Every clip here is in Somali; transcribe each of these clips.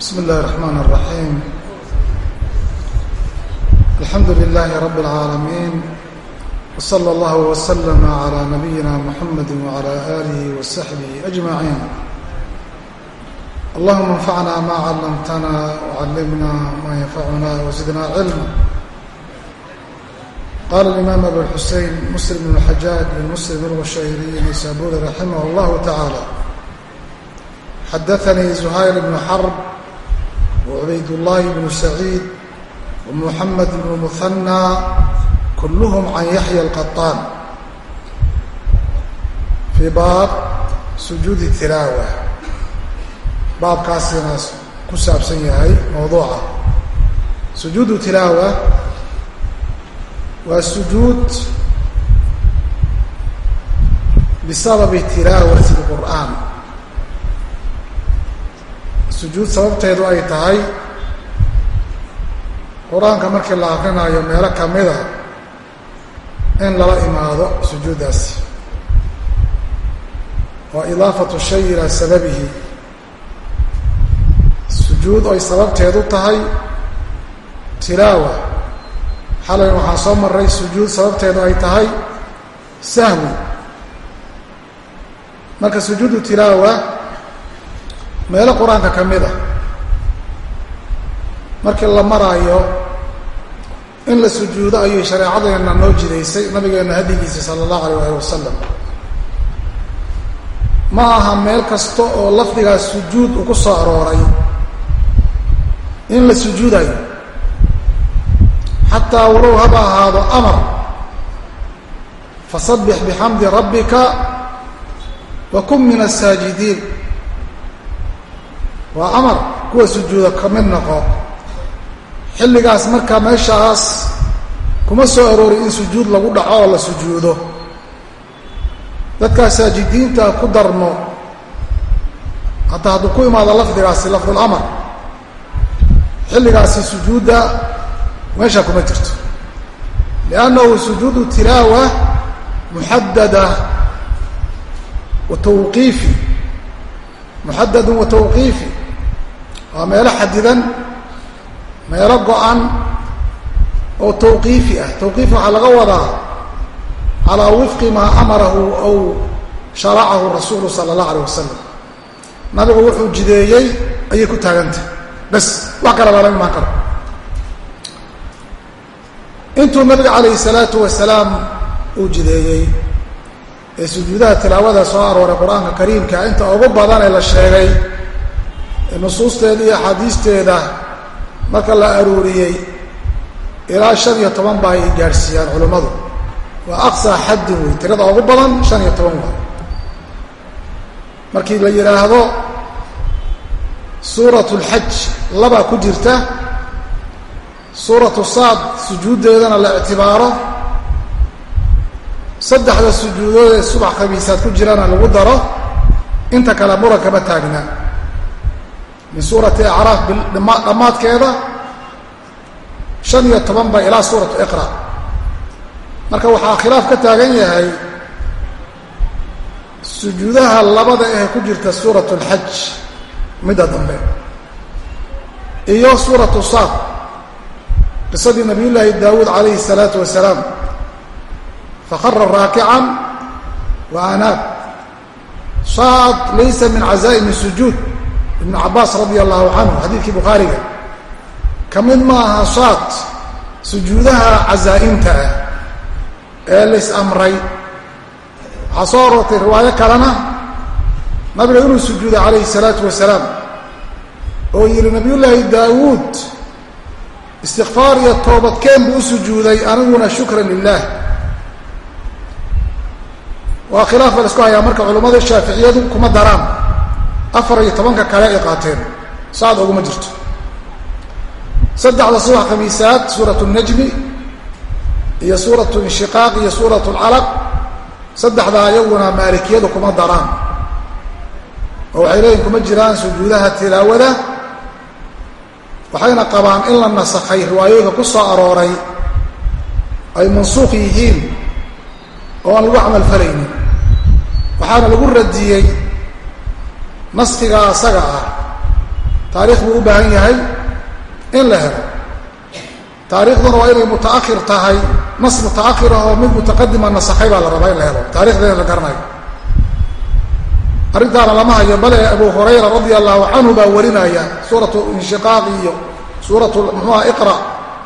بسم الله الرحمن الرحيم الحمد لله رب العالمين وصلى الله وسلم على نبينا محمد وعلى آله وصحبه أجمعين اللهم انفعنا ما علمتنا وعلمنا ما ينفعنا وزدنا علما قال الإمام أبو الحسين مسلم بن الحجاج بن مسلم الوشيري نيسابوري رحمه الله تعالى حدثني زهير بن حرب وعبيد الله بن سعيد ومحمد بن مثنى كلهم عن يحيى القطان في baab sujuud الtilaawa baabkaasina ku saabsan yahay mawduuca sujuud tilaawa waa sujuud bisababi tilaawati اlqur'aan sujuud sababteedu ay tahay qur'aanka markii la akrinayo meelo kamida in lala imaado sujuuddaasi waa idaafatu shay ilaa sababihi. Sujuud ay sababteedu tahay tilaawa. Xalay waxaan soo maray sujuud sababteedu ay tahay sahwi. Marka sujuudu tilaawa meelo qur'aanka ka mid a markii la maraayo in la sujuudo ayay shareecadeenna noo jidaysay nabigeenna hadigiisa sala allahu alayh ali wasalam ma aha meel kasta oo lafdigaas sujuud uu ku soo arooray in la sujuudayo. Xataa walow haba ahaado amar fasabbix bixamdi rabbika wa kun min asaajidiin waa amar kuwa sujuuda ka mid noqo. Xilligaas markaa meeshaas kuma soo aroorin in sujuud lagu dhaco oo la sujuudo. Dadkaa saajidiinta ku darmo hataa hadduu ku imaado lafdigaasi lafdulamar xilligaasi sujuudda meeshaa kuma jirto. Liannahu sujuudu tilaawa muxadada wa tawqiifi muxadadun wa tawqiifi waa meelo xadidan meelo go-an oo tawqiifi ah. Tawqiif waxaa laga wadaa calaa wifqi maa amarahu aw sharacahu rasuulu sala allah alayh wasalam nabigu wuxuu jideeyey ayay ku taagantah bas wax kale lala imaan karo. Intuu nabiga calayhi salaatu wasalaam uu jideeyey ee sujuudaha tilaawada soo arooray qur'aanka kariimka inta ugu badan ee la sheegay nusuusteeda iyo axaadiisteeda marka la aruuriyey ilaa shan iyo toban ba ay gaadhsiiyaan culimmadu. Waa aqsaa xaddin wey tirada ugu badan shan iyo toban waa. Markii la yidhaahdo suuratu lxaj labaa ku jirta suuratu saad sujuuddeedana la ictibaaro. Saddexda sujuudood ee subax khamiisaad ku jirana lagu daro inta kale muran taagna min suurati acraaf dhammaadkeeda shan iyo toban ba ilaa suuratu iqra. Marka waxaa khilaaf ka taagan yahay sujuudaha labada ee ku jirta suuratu alxaj midda dambe iyo suuratu saad qisadii nabiy daawuud calayhi الsalaatu wasalaam. Faqara raakican wa anaab. Saad laysa min cazaa'im sujuud ibn cabaas radia allahu canhu xadiidkii bukhaariga ka mid ma aha saad sujuudaha cazaa'imta ah ee lays amray. Waxaa aroortay riwaayo kalena nabiga inuu sujuuday calayhi salaatu wasalaam oo yihi nabiyullaahi daawuud istikfaar iyo toobadkeen buu u sujuuday aniguna shukran lilah waa khilaafa la isku hayaa marka culammada shaaficiyadu kuma daraan afar iyo tobanka kale ay qaateen. Saad oguma jirto. Saddexda subax khamiisaad suuratu najmi iyo suuratu inshiqaaq iyo suuratu lcalaq saddexdaa iyaguna maalikiyadu kuma daraan. Oo waxay leeyihiin kuma jiraan sujuudaha tilaawada. Waxayna qabaan in la nasakhay riwaayooyinka ku soo arooray. Ay mansuuq yihiin. Oo aan lagu camal falaynin waxaana lagu radiyey naskiga asaga ah. Taariikh buu u baahan yahay in la helo. Taariikhduna waa inay mutaakhir tahay. Nas mutaakhir ah oo mid mutaqadima nasaxay baa la rabaa in la helo. Taarikhdeena la garanayo. Arrintaana lama hayo bale abu hurayra radia allahu canhu baa warinaya suuratu inshiqaaq iyo suuratu muxuuha iqra.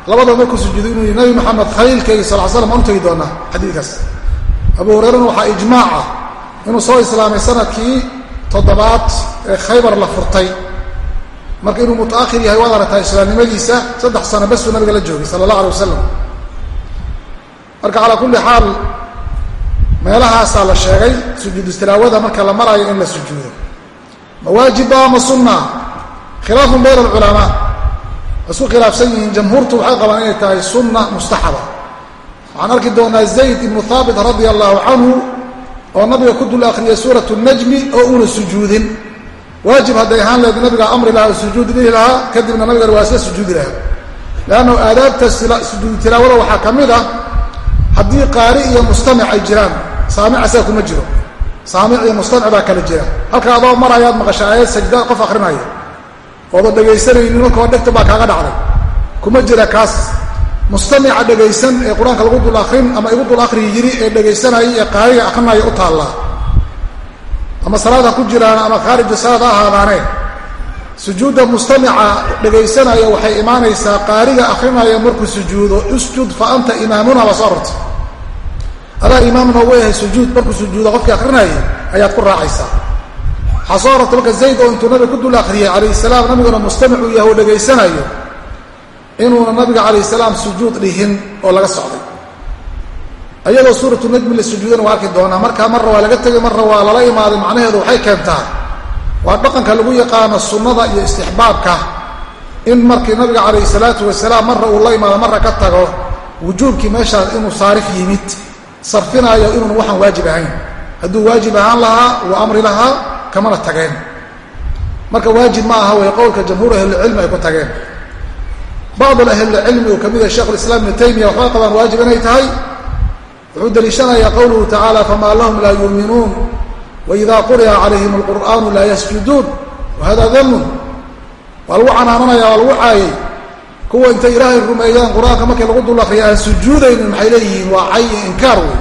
Labadaba markuu sujuuday inuu yihi nabi maxamed khaliilkayga sal slam aan u doonaa xadiidkaas. Abu hurayrana waxaa ijmaac ah. Inuu soo islaamay sannadkii toddobaad ee khaybar la furtay. Marka inuu mutaakhir yahay waad aragtaa islaamnimadiisa saddex sano basuu nabiga la joogay sala allah alay wasalam marka calaa kulli xaal meelahaasaa la sheegay sujuudu tilaawada marka la maraayo in la sujuudo. Ma waajiba ma sunna khilaafun bayna alculamaa isku khilaafsan yihiin jamhuurtu waxay qabaan inay tahay sunna mustaxaba. Waxaan arki doonaa zayd ibnu haabit radia allahu canhu oo nabiga ku dul akhriyay suurat najmi oo uuna sujuudin. Waajib hadday ahaan leed nabiga amri lahaa oo sujuudi dhihi lahaa kadibna nabigana waa isla sujuudi lahaa. Leanna aadaabta sujuudu tilaawada waxaa ka mid ah haddii qaari iyo mustamic ay jiraan saamic asaga kuma jiro. Saamic iyo mustamic baa kala jira. Halka adoo marayaad maqasha aayad sajda qof akrinaya ooda dhegaysanaynin markao dhegta baa kaaga dhacday. Kuma jira kaas mustamica dhegaysan ee qur'aanka lagu dul akrin ama igu dul akriyi yiri ee dhegaysanaya ee qaariga akrinaya u taallaa ama salaad ha ku jiraan ama khaarija salaad ha ahaadaane. Sujuudda mustamica dhegaysanaya waxay imaanaysaa qaariga akrinaya markuu sujuudo usjud fa anta imaamuna baa soo arortay adaa imaamna ugu yahay sujuud markuu sujuudo qofkii akrinaya ayaad ku raacaysaa. Waxaa soo arortay marka zayd oo intuu nabiga ku dul akriyay calayh salaam nabiguna mustamicuu yahay oo dhegaysanayo inuuna nabiga calayh salaam sujuud dhihin oo laga socday. Ayadoo suuratu najmi la sujuudana waa arki doonaa markaa marra waa laga tegay marra waa lala imaaday macnaheedu waxay keentaa waa dhaqanka lagu yaqaano sunnada iyo istixbaabka in markii nabiga calayhi salaatu wasalaam marra uu la imaado marra ka tago wujuubkii meeshaas inuu saarif yimid sarfinaayo inuuna waxaan waajib ahayn. Hadduu waajib ahaan lahaa uu amri lahaa kamana tageen. Marka waajib ma aha way qowlka jamhuur ahlilcilmi ay ku tageen bacd ahlilcilmi uu ka mid yahay shekhulislaam ibnu taymiya waxbay qabaan waajib inay tahay wuxuu daliishanayaa qowluhu tacaala famaa lahum laa yuuminuun waida quri'a calayhim alqur'aanu laa yasjuduun wahada danun waa lagu canaananaya waa lagu caayay kuwa intay ilaahay rumeeyaan qur'aanka markii lagu dul akriya aan sujuudaynin maxay leeyihiin waa cay iyo inkaar wey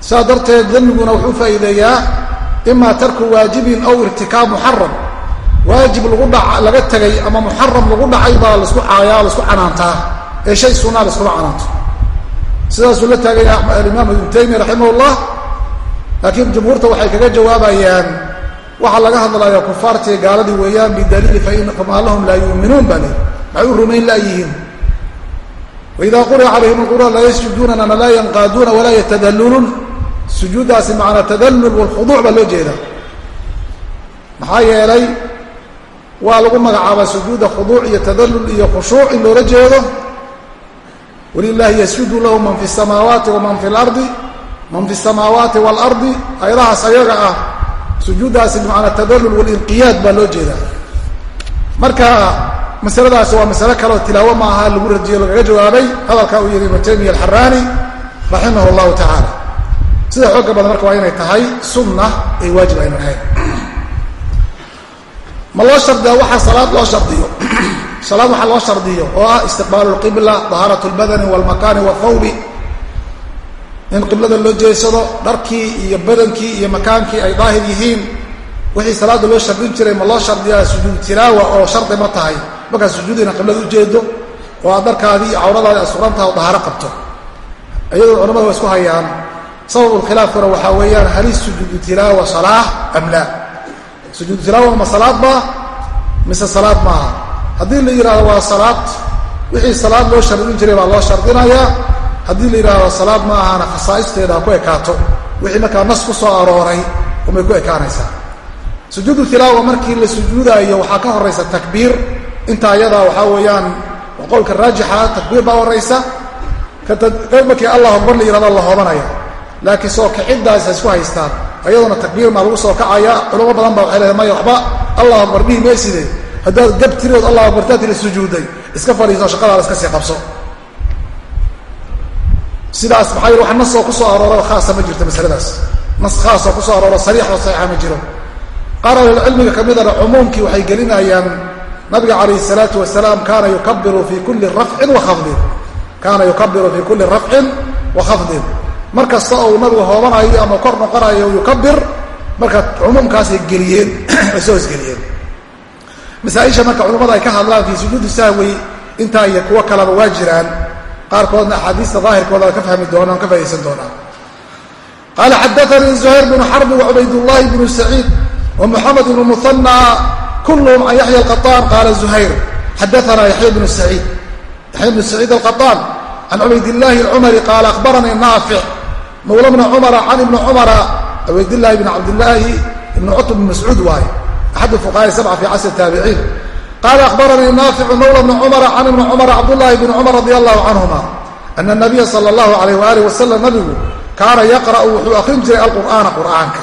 saa darteed danmiguna wuxuu faa'iideeyaa ima tarku waajibin aw irtikaab muxaram waajib laga tegay ama muxaram lagu dhacay baa la isku caayaa la isku canaantaa. Ee shay sunaa laiskuma canaanto. Sidaasuu la taagay alimaam ibnu taymiya raximah llah laakiin jumhuurta waxay kaga jawaabayaan waxaa laga hadlaya kufaartii gaaladii weeyaan bidaliili famaa lahum laa yuuminuun baa leey maxay u rumayn laayihiin waida quri'a calayhim alqur'aan laa yasjuduunana laa yanqaaduuna walaa yatadaluluun sujuuddaasi macnaa tadallul walkhuduuc baa loo jeedaa. Maxaa yeelay waa lagu magacaabaa sujuudda khuduuc iyo tadallul iyo khushuuc in loola jeedo. Wlilahi yasjudu lahu man fi samaawaati waman fi lardi man fi samaawaati waalardi ayadahaas ayaga ah sujuuddaasi bimacnaa tadallul walinqiyaad baa loo jeedaa. Marka masaladaasi waa masale kaleoo tilaawo ma aha lagu rajiyo lagaga jawaabay hadalkaa uu yihi ibnu alxaraani raximah llahu tacaala sida xooga badan marka waa inay tahay sunna ay waajib aynan ahayn ma loo shardiya waxaa salaad loo shardiyo? Salaad waxaa loo shardiyo oo ah istiqbaalu lqibla dahaarat lbadani walmakaani wاthawbi in qiblada loo jeedsado dharkii iyo badankii iyo makaankii ay daahir yihiin wixii salaada loo shardin jiray ma loo shardiyaa sujuud tilaawa oo shardi ma tahay. Markaad sujuudina qiblada ujeedo oo aad dharkaadii iyo cawradaadi aad surantaha o dahaaro qabto. Iyadoo culamadu waa isku hayaan. Sababulkhilaafkuna waxaa weeyaan halis sujuudu tilaawa salaax am laa sujuudu tilaawa ma salaad ba mise salaad maaha haddii la yidhahdo waa salaad wixii salaad loo shardin jiray baa loo shardinayaa haddii la yidhahdo salaad ma ahana khasaa'isteeda ha ku ekaato. Wixii markaa nas ku soo arooray umay ku ekaanaysaa. Sujuudu tilaawa markii la sujuudaayo waxaa ka horaysa takbiir. Inta ayadaa waxaa weeyaan qowlka raajixa takbiir baa horaysa markii allah akbar la yihahdo la hoobanaya laakiin soo kiciddaas ha isku haystaan ayadoona takbiir maa lagu soo kacaya. Culamo badan baa waxay leedahay maya waxba allah akbar dhihi mayside haddaad gab tiridood allah akbartaa tiri sujuuday. Iska fadhiiso shaqadaada iska sii qabso. Sidaas maxaa yidhi wax nas oo ku soo khaasa ma jirto masaladaas. Nas khaas oo ku soo arooro sariix oo saxiixa ma jiro. Qaar ahlilcilmiga ka midana cumuumkii waxay gelinayaan nabiga calayhi salaatu wasalaam kaana yukabiru fii kulli rafcin wa khafdin. Kaana yukabiru fii kulli rafcin wa khafdin mar kasta ou nabigu hoobanayo ama kor noqonayo yukabir marka umuumkaasay geliyeen ay soo isgeliyeen. Masaaisha marka culummada ay ka hadlaan fii sujuudi sahwi intaa iyo kuwo kalaba waa jiraan. Qaarkoodna axaadiista daahirkooda ka fahmi doona ka fahaysan doonaa qaala xadaanii zuhayr bnu xarbi wacubaydullaahi bnu saciid wamaxamed bnu muhanna kulluhum can yaxya alqaطaan qaala zuhayr xadaanaa yaxya bnu saciid. Yaxya bnu saciid alqaطaan can cubaydillaahi alcumari qaala akhbaranii naafic mawla bna cumara can ibni cumara abaydillahi bn cabdillaahi ibn cutb bn mascuud waaye axad fuqahaai sabca fi casri taabiciin qaala akhbaranii naaficu mawla bna cumara can ibni cumar cabdullaahi bni cumar radi allahu canhuma ana anabiya sala allahu alayh waalih wasalam nabigu kaana yaqra'u wuxuu akhrin jiray alqur'aana qur'aanka.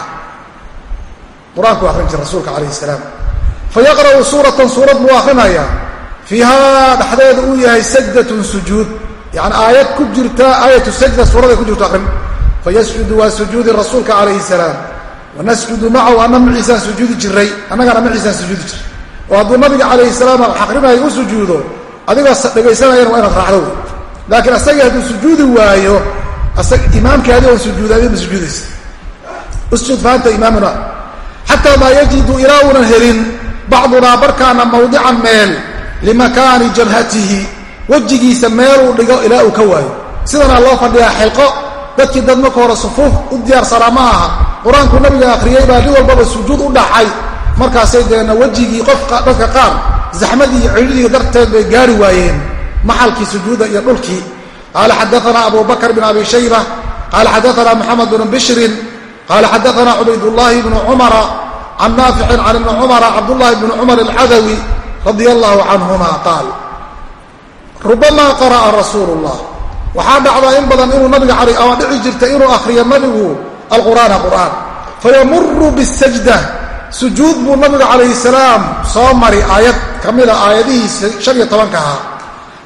Qur'aanku jiray rasuulka calayhi salaam. Fayaqra'u suuratan suurad buu akrinayaa fiihaa dhexdeeda uu yahay sajdatun sujuud. Yacni aayad ku jirta aayatu sajda suurad ku jirto akhrin fayasjudu waa sujuudi rasuulka calayhi salaam wanasjudu macahu anna maciisaan sujuudi jiray annagana maciisaan sujuudi jiray oo hadduu nabiga calayhi salaam aqrinayo u sujuudo adigoo dhegaysanayana waa inaad raacdo wey laakiin asagii hadduu sujuudi waayo imaamkaadi oon sujuudaadi ma sujuudaysa usjud faanta imaamuna xataa maa yajidu ilaa uunan helin bacdunaa barkaana mawdican meel limakaani jabhatihi wejigiisa meeluu dhigo ilaa uu ka waayo sidanaa loo fadhiyaa xilqo dadkii dad marka hore sufuuf u diyaarsanaa ma aha. Qur'aanku nabiga akhriyey baa nin walbaba sujuud u dhacay. Markaasay deena wejigii qofka dadka qaar zaxmadii iyo darteed bay gaari waayeen. Maxalkii sujuudda iyo dhulkii. Qaala xadaanaa abu bakr bin abi shayba. Qaala xadaanaa moxamed bnu bishrin. Qaala xadaanaa cubaydullaahi bnu cumara. Can naaficin can ibni cumara cabdullaahi bni cumar alcadawi radia allahu canhuma qaal rubamaa qara'a rasuulu llah waxaa dhacdaa in badan inuu nabiga ama dhici jirta inuu akhriyo nabigu alqur'aana qur'aan fayamuru bisajda sujuud buu nabiga calayhi salaam soo mari aayad ka mida aayadihii shan iyo tobanka ahaa.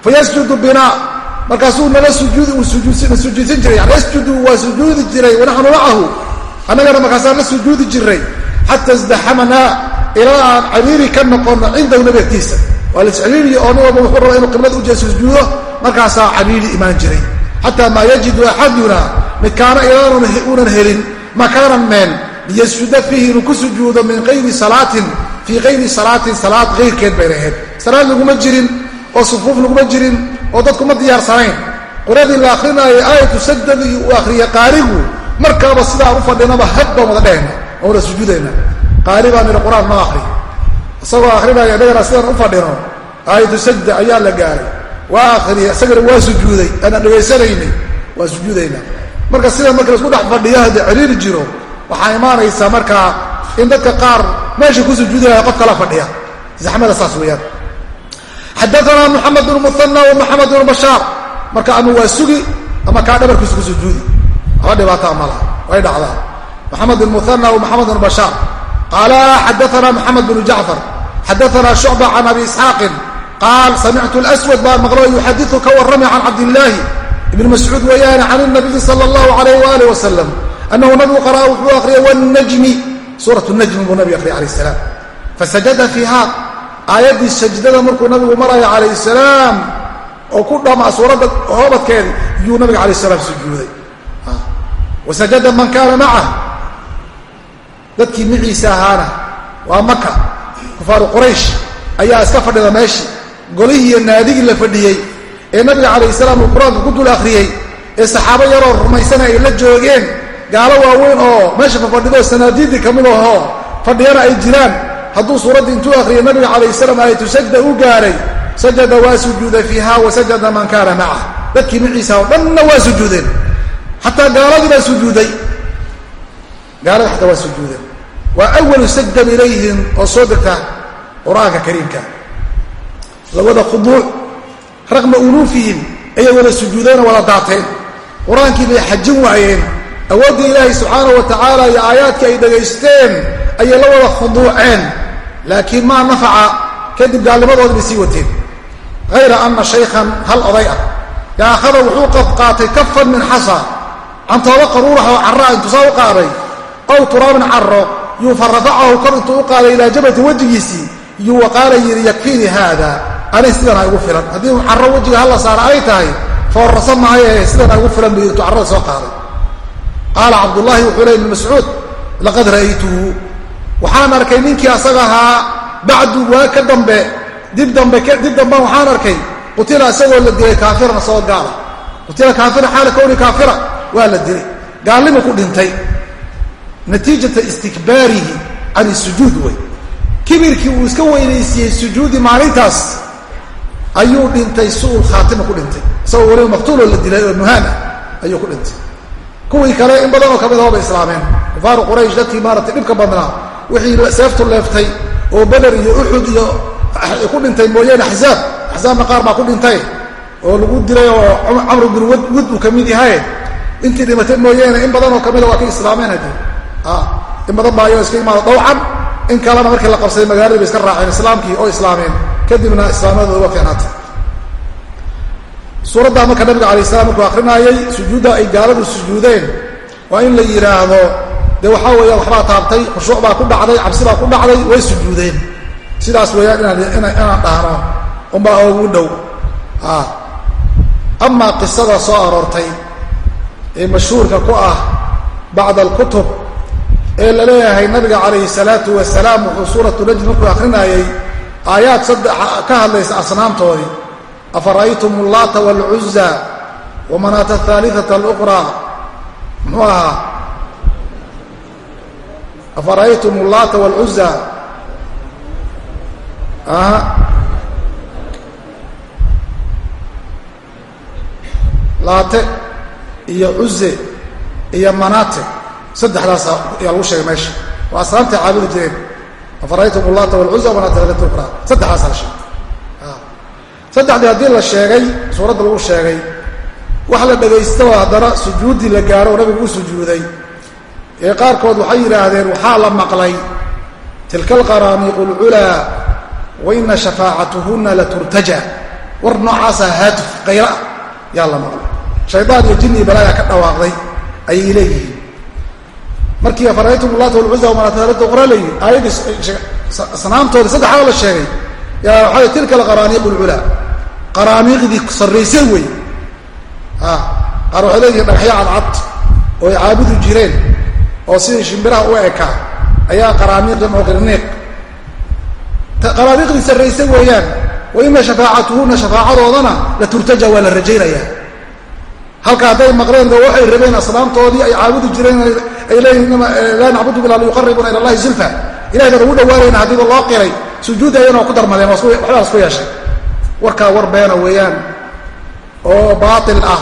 Fayasjudu bina. Markaasuu nala sujuudsan jiray. Yasjudu waa sujuudi jiray wanaxnu macahu annagana markaasaan la sujuudi jiray xata isdaxamanaa ilaa aan cariiri ka noqono cindahu nabi agtiisa. Waa lascariiriya oo nin walba rabaa inuu qiblada ujeed sujuudo markaasaa cariiri imaan jiray. Xataa maa yajidu axaduna midkaana ilaanan uunan helin makaanan meel liyasjuda fiihi inuu ku sujuudo min qayri salaatin fii qayri salaatin salaad kayrkeed bayna ahayd salaad laguma jirin oo sufuuf laguma jirin oo dadkuma diyaarsanayn quradii la akrinaayo aayatu sajdadii uu akhriya qaarigu markaaba sidaan u fadhinaba had baan wada dhehayna oo wada sujuudayna qaari baan idhi qur'aan noo akri isagoo akrinaya innagana sidaan u fadhino aayatu sajda ayaa la gaaray waa akhriyay isagana waa sujuuday. Aanaan dhegaysanaynay waa sujuudaynaa marka sida marka la isku dhex fadhiyo haddii ciriiri jiro waxaa imaanaysaa markaa in dadka qaar meesha ku sujuudinaya qof kala fadhiya. Zaxmada saas weeyaan. Xadaanaa moxamed bnu muana wa moxamed bnu bashaar marka ama waa sugi ama kaa dhabarkiisa ku sujuudi. Aba dhibaataa malaha way dhacdaa. Moxamed bn muana wa moxamed bnu bashaar qaala xadaanaa moxamed bnu jacfar xadaanaa shucba can abi isxaaqin qaal samictu lswad baan maqlo yuxadiu ka warramay can cabdillaahi ibni mascuud weeyaane can inabiyi sala allahu alayh waalih wasalam annahu nabigu qara'a wuxuu akhriyay wannajmi suurat najmi buu nabiga akhriyay alayh salaam fasajada fiiha aayaddii sajdada markuu nabigu marayo calayh salaam oo ku dhamaa suuradda hoobadkeedi yuu nabiga alayh salaam sujuuday wasajada man kaana macah dadkii miciisa ahaana waa maka kufaaru quraysh ayaa iska fadhida meeshii golihii iyo naadigii la fadhiyey ee nabiga calayh salaam uu qur'aanka ku dul akhriyey ee saxaabo yaroo rumaysana ay la joogeen gaalo waaweyn oo meesha fafadhido sanaadiidii ka mid ahoo fadhiyana ay jiraan. Hadduu suuraddii intuu akhriyay nabiga calayh salaam aayatu sajda u gaaray sajada waa sujuuday fiiha wa sajada man kaana macah dadkii miciisa oo dhanna waa sujuudeen. Xataa gaaladii baa sujuuday. Gaalada xataa waa sujuudeen waa awalu sajdan ilayhim oo soo degta qur'aanka kariimka lawada khuduuc raqma unuufihim ayay wada sujuudeen wada daateen. Qur'aankii bay xajin waayeen. Awooddii ilaahay subxaanahu wa tacaala iyo aayaadkii ay dhegaysteen ayay la wada khuduuceen. Laakiin maa nafaca kadib gaalnimadoodi bay sii wateen. Hayra anna shaykhan hal oday ah. Yaa akhada wuxuu qaatay kafan min xasa cantoobo qaruurax oo carraa intuusaa u qaaday ow turaabin carro yuu farafacahu kor intuu u qaaday ilaa jabati wejigiisii yuu waqaala yidhi yakfiini haada ani sidan ha igu filan. Haddii carro wejiga hala saara ay tahay foorarsan maayo sidan ha igu filan bu intuu carrada soo qaaday. Qaala cabdullaahi wuxuu ley ibn mascuud laqad ra'aytuhu. Waxaan arkay ninkii asaga ahaa bacdu waa ka dambe dib dambe dib damban waxaan arkay qutila isagoo la dilay kaafiran isagoo gaala. Qutila kaafira xaala kowni kaafira waa la dilay. Gaalnimu ku dhintay. Natiijata istikbaarihi can isujuud wey. Kibirkii uu iska weynaysiiyey sujuudi maalintaas ayuu dhintay suul khaatima ku dhintay. Isagoo weliba maqtuuloo la dilay oo muhaana ayuu ku dhintay. Kuwii kale in badan oo ka mid ahoo bay islaameen. Kufaaru quraysh dadkii maaratay dhibka badnaa wixii seeftu leeftay oo beder iyo uxud iyo ku dhintay mooyaane axzaab axzaabna qaar baa ku dhintay oo lagu dilay oo camr bin wad uu ka mid yahay. Intii dhimatay mooyaane in badanoo kamida waa ka islaameen hadi in badan baa iska imaada dawcan. In kalena markii la qabsaday magaaladii bay iska raaceen islaamkii oo islaameen kadibna islaamadooda waa fiicnaatay suuraddaa marka nabiga alay slam markuu akrinaayey sujuudda ay gaaladu sujuudeen waa in la yidhaahdo dee waxaa weeyaan waxbaa taabtay khushuuc baa ku dhacday cabsi baa ku dhacday way sujuudeen. Sidaas weeyaan inaan dhahno unbaa ogu dhow. Amaa qisada soo aroortay ee mashhuurka ku ah bacda alkutub ee la leeyahay nabiga calayhi salaatu wasalaam wuxuu suuratu najm markuu akrinaayey aayaad ka hadlaysa asnaamtoodii afara'aytum allaata waalcuza wamanaata ahaaliata aluqraa muxuu ahaa? Afara'aytum allaata waalcuza laate iyo cuze iyo manaate. Saddexdaas ayaa lagu sheegay meesha. Waa asnaamtay caabudi jireen afara'aytum allaata waalcuza wamanaata ahaaliata aluqraa saddexdaasa la sheegay saddexdii haddii la sheegay suuradda lagu sheegay wax la dhagaystaba haddana sujuuddii la gaaro oo nabigu u sujuuday ee qaarkood waxay yidhaahdeen waxaa la maqlay tilka alqaraaniiqu lculaa wa ina shafaacatuhunna la turtaja war noocaasa haatuf qayra ah yaa la maqlay shaydaan iyo jinni iyo balaaya ka dhawaaqday markii afaraytum ullaata walcuza wamanaataalada qora layidhi aayaddii asnaamtoodii saddexdaa la sheegay. Yaa waxaa tilka alqaraaniiqu lculaa qaraaniiqdii sarraysay wey. Qaar waxay leeyihiin dhagaxyo cadcad oo ay caabudi jireen oo sidii shimbiraha u ekaa ayaa qaraaniiq jamcu qirniiq qaraaniiqdii sarraysay weeyaan. Wa ina shafaacatuhuna shafaacadoodana la turtaja waa la rajaynayaa halka hadday maqleen oo waxay rabeen asnaamtoodii ay caabudi jireen ay leeyihiin laa nacbudu ila liyuqaribuna ila allahi zulfa. Ilahay baan ugu dhawaanayna haddiiba loo qiray. Sujuudda ayana waa ku darmadeen waxbaa isku yeeshay. Warkaa war beena weeyaan. Oo baatil ah.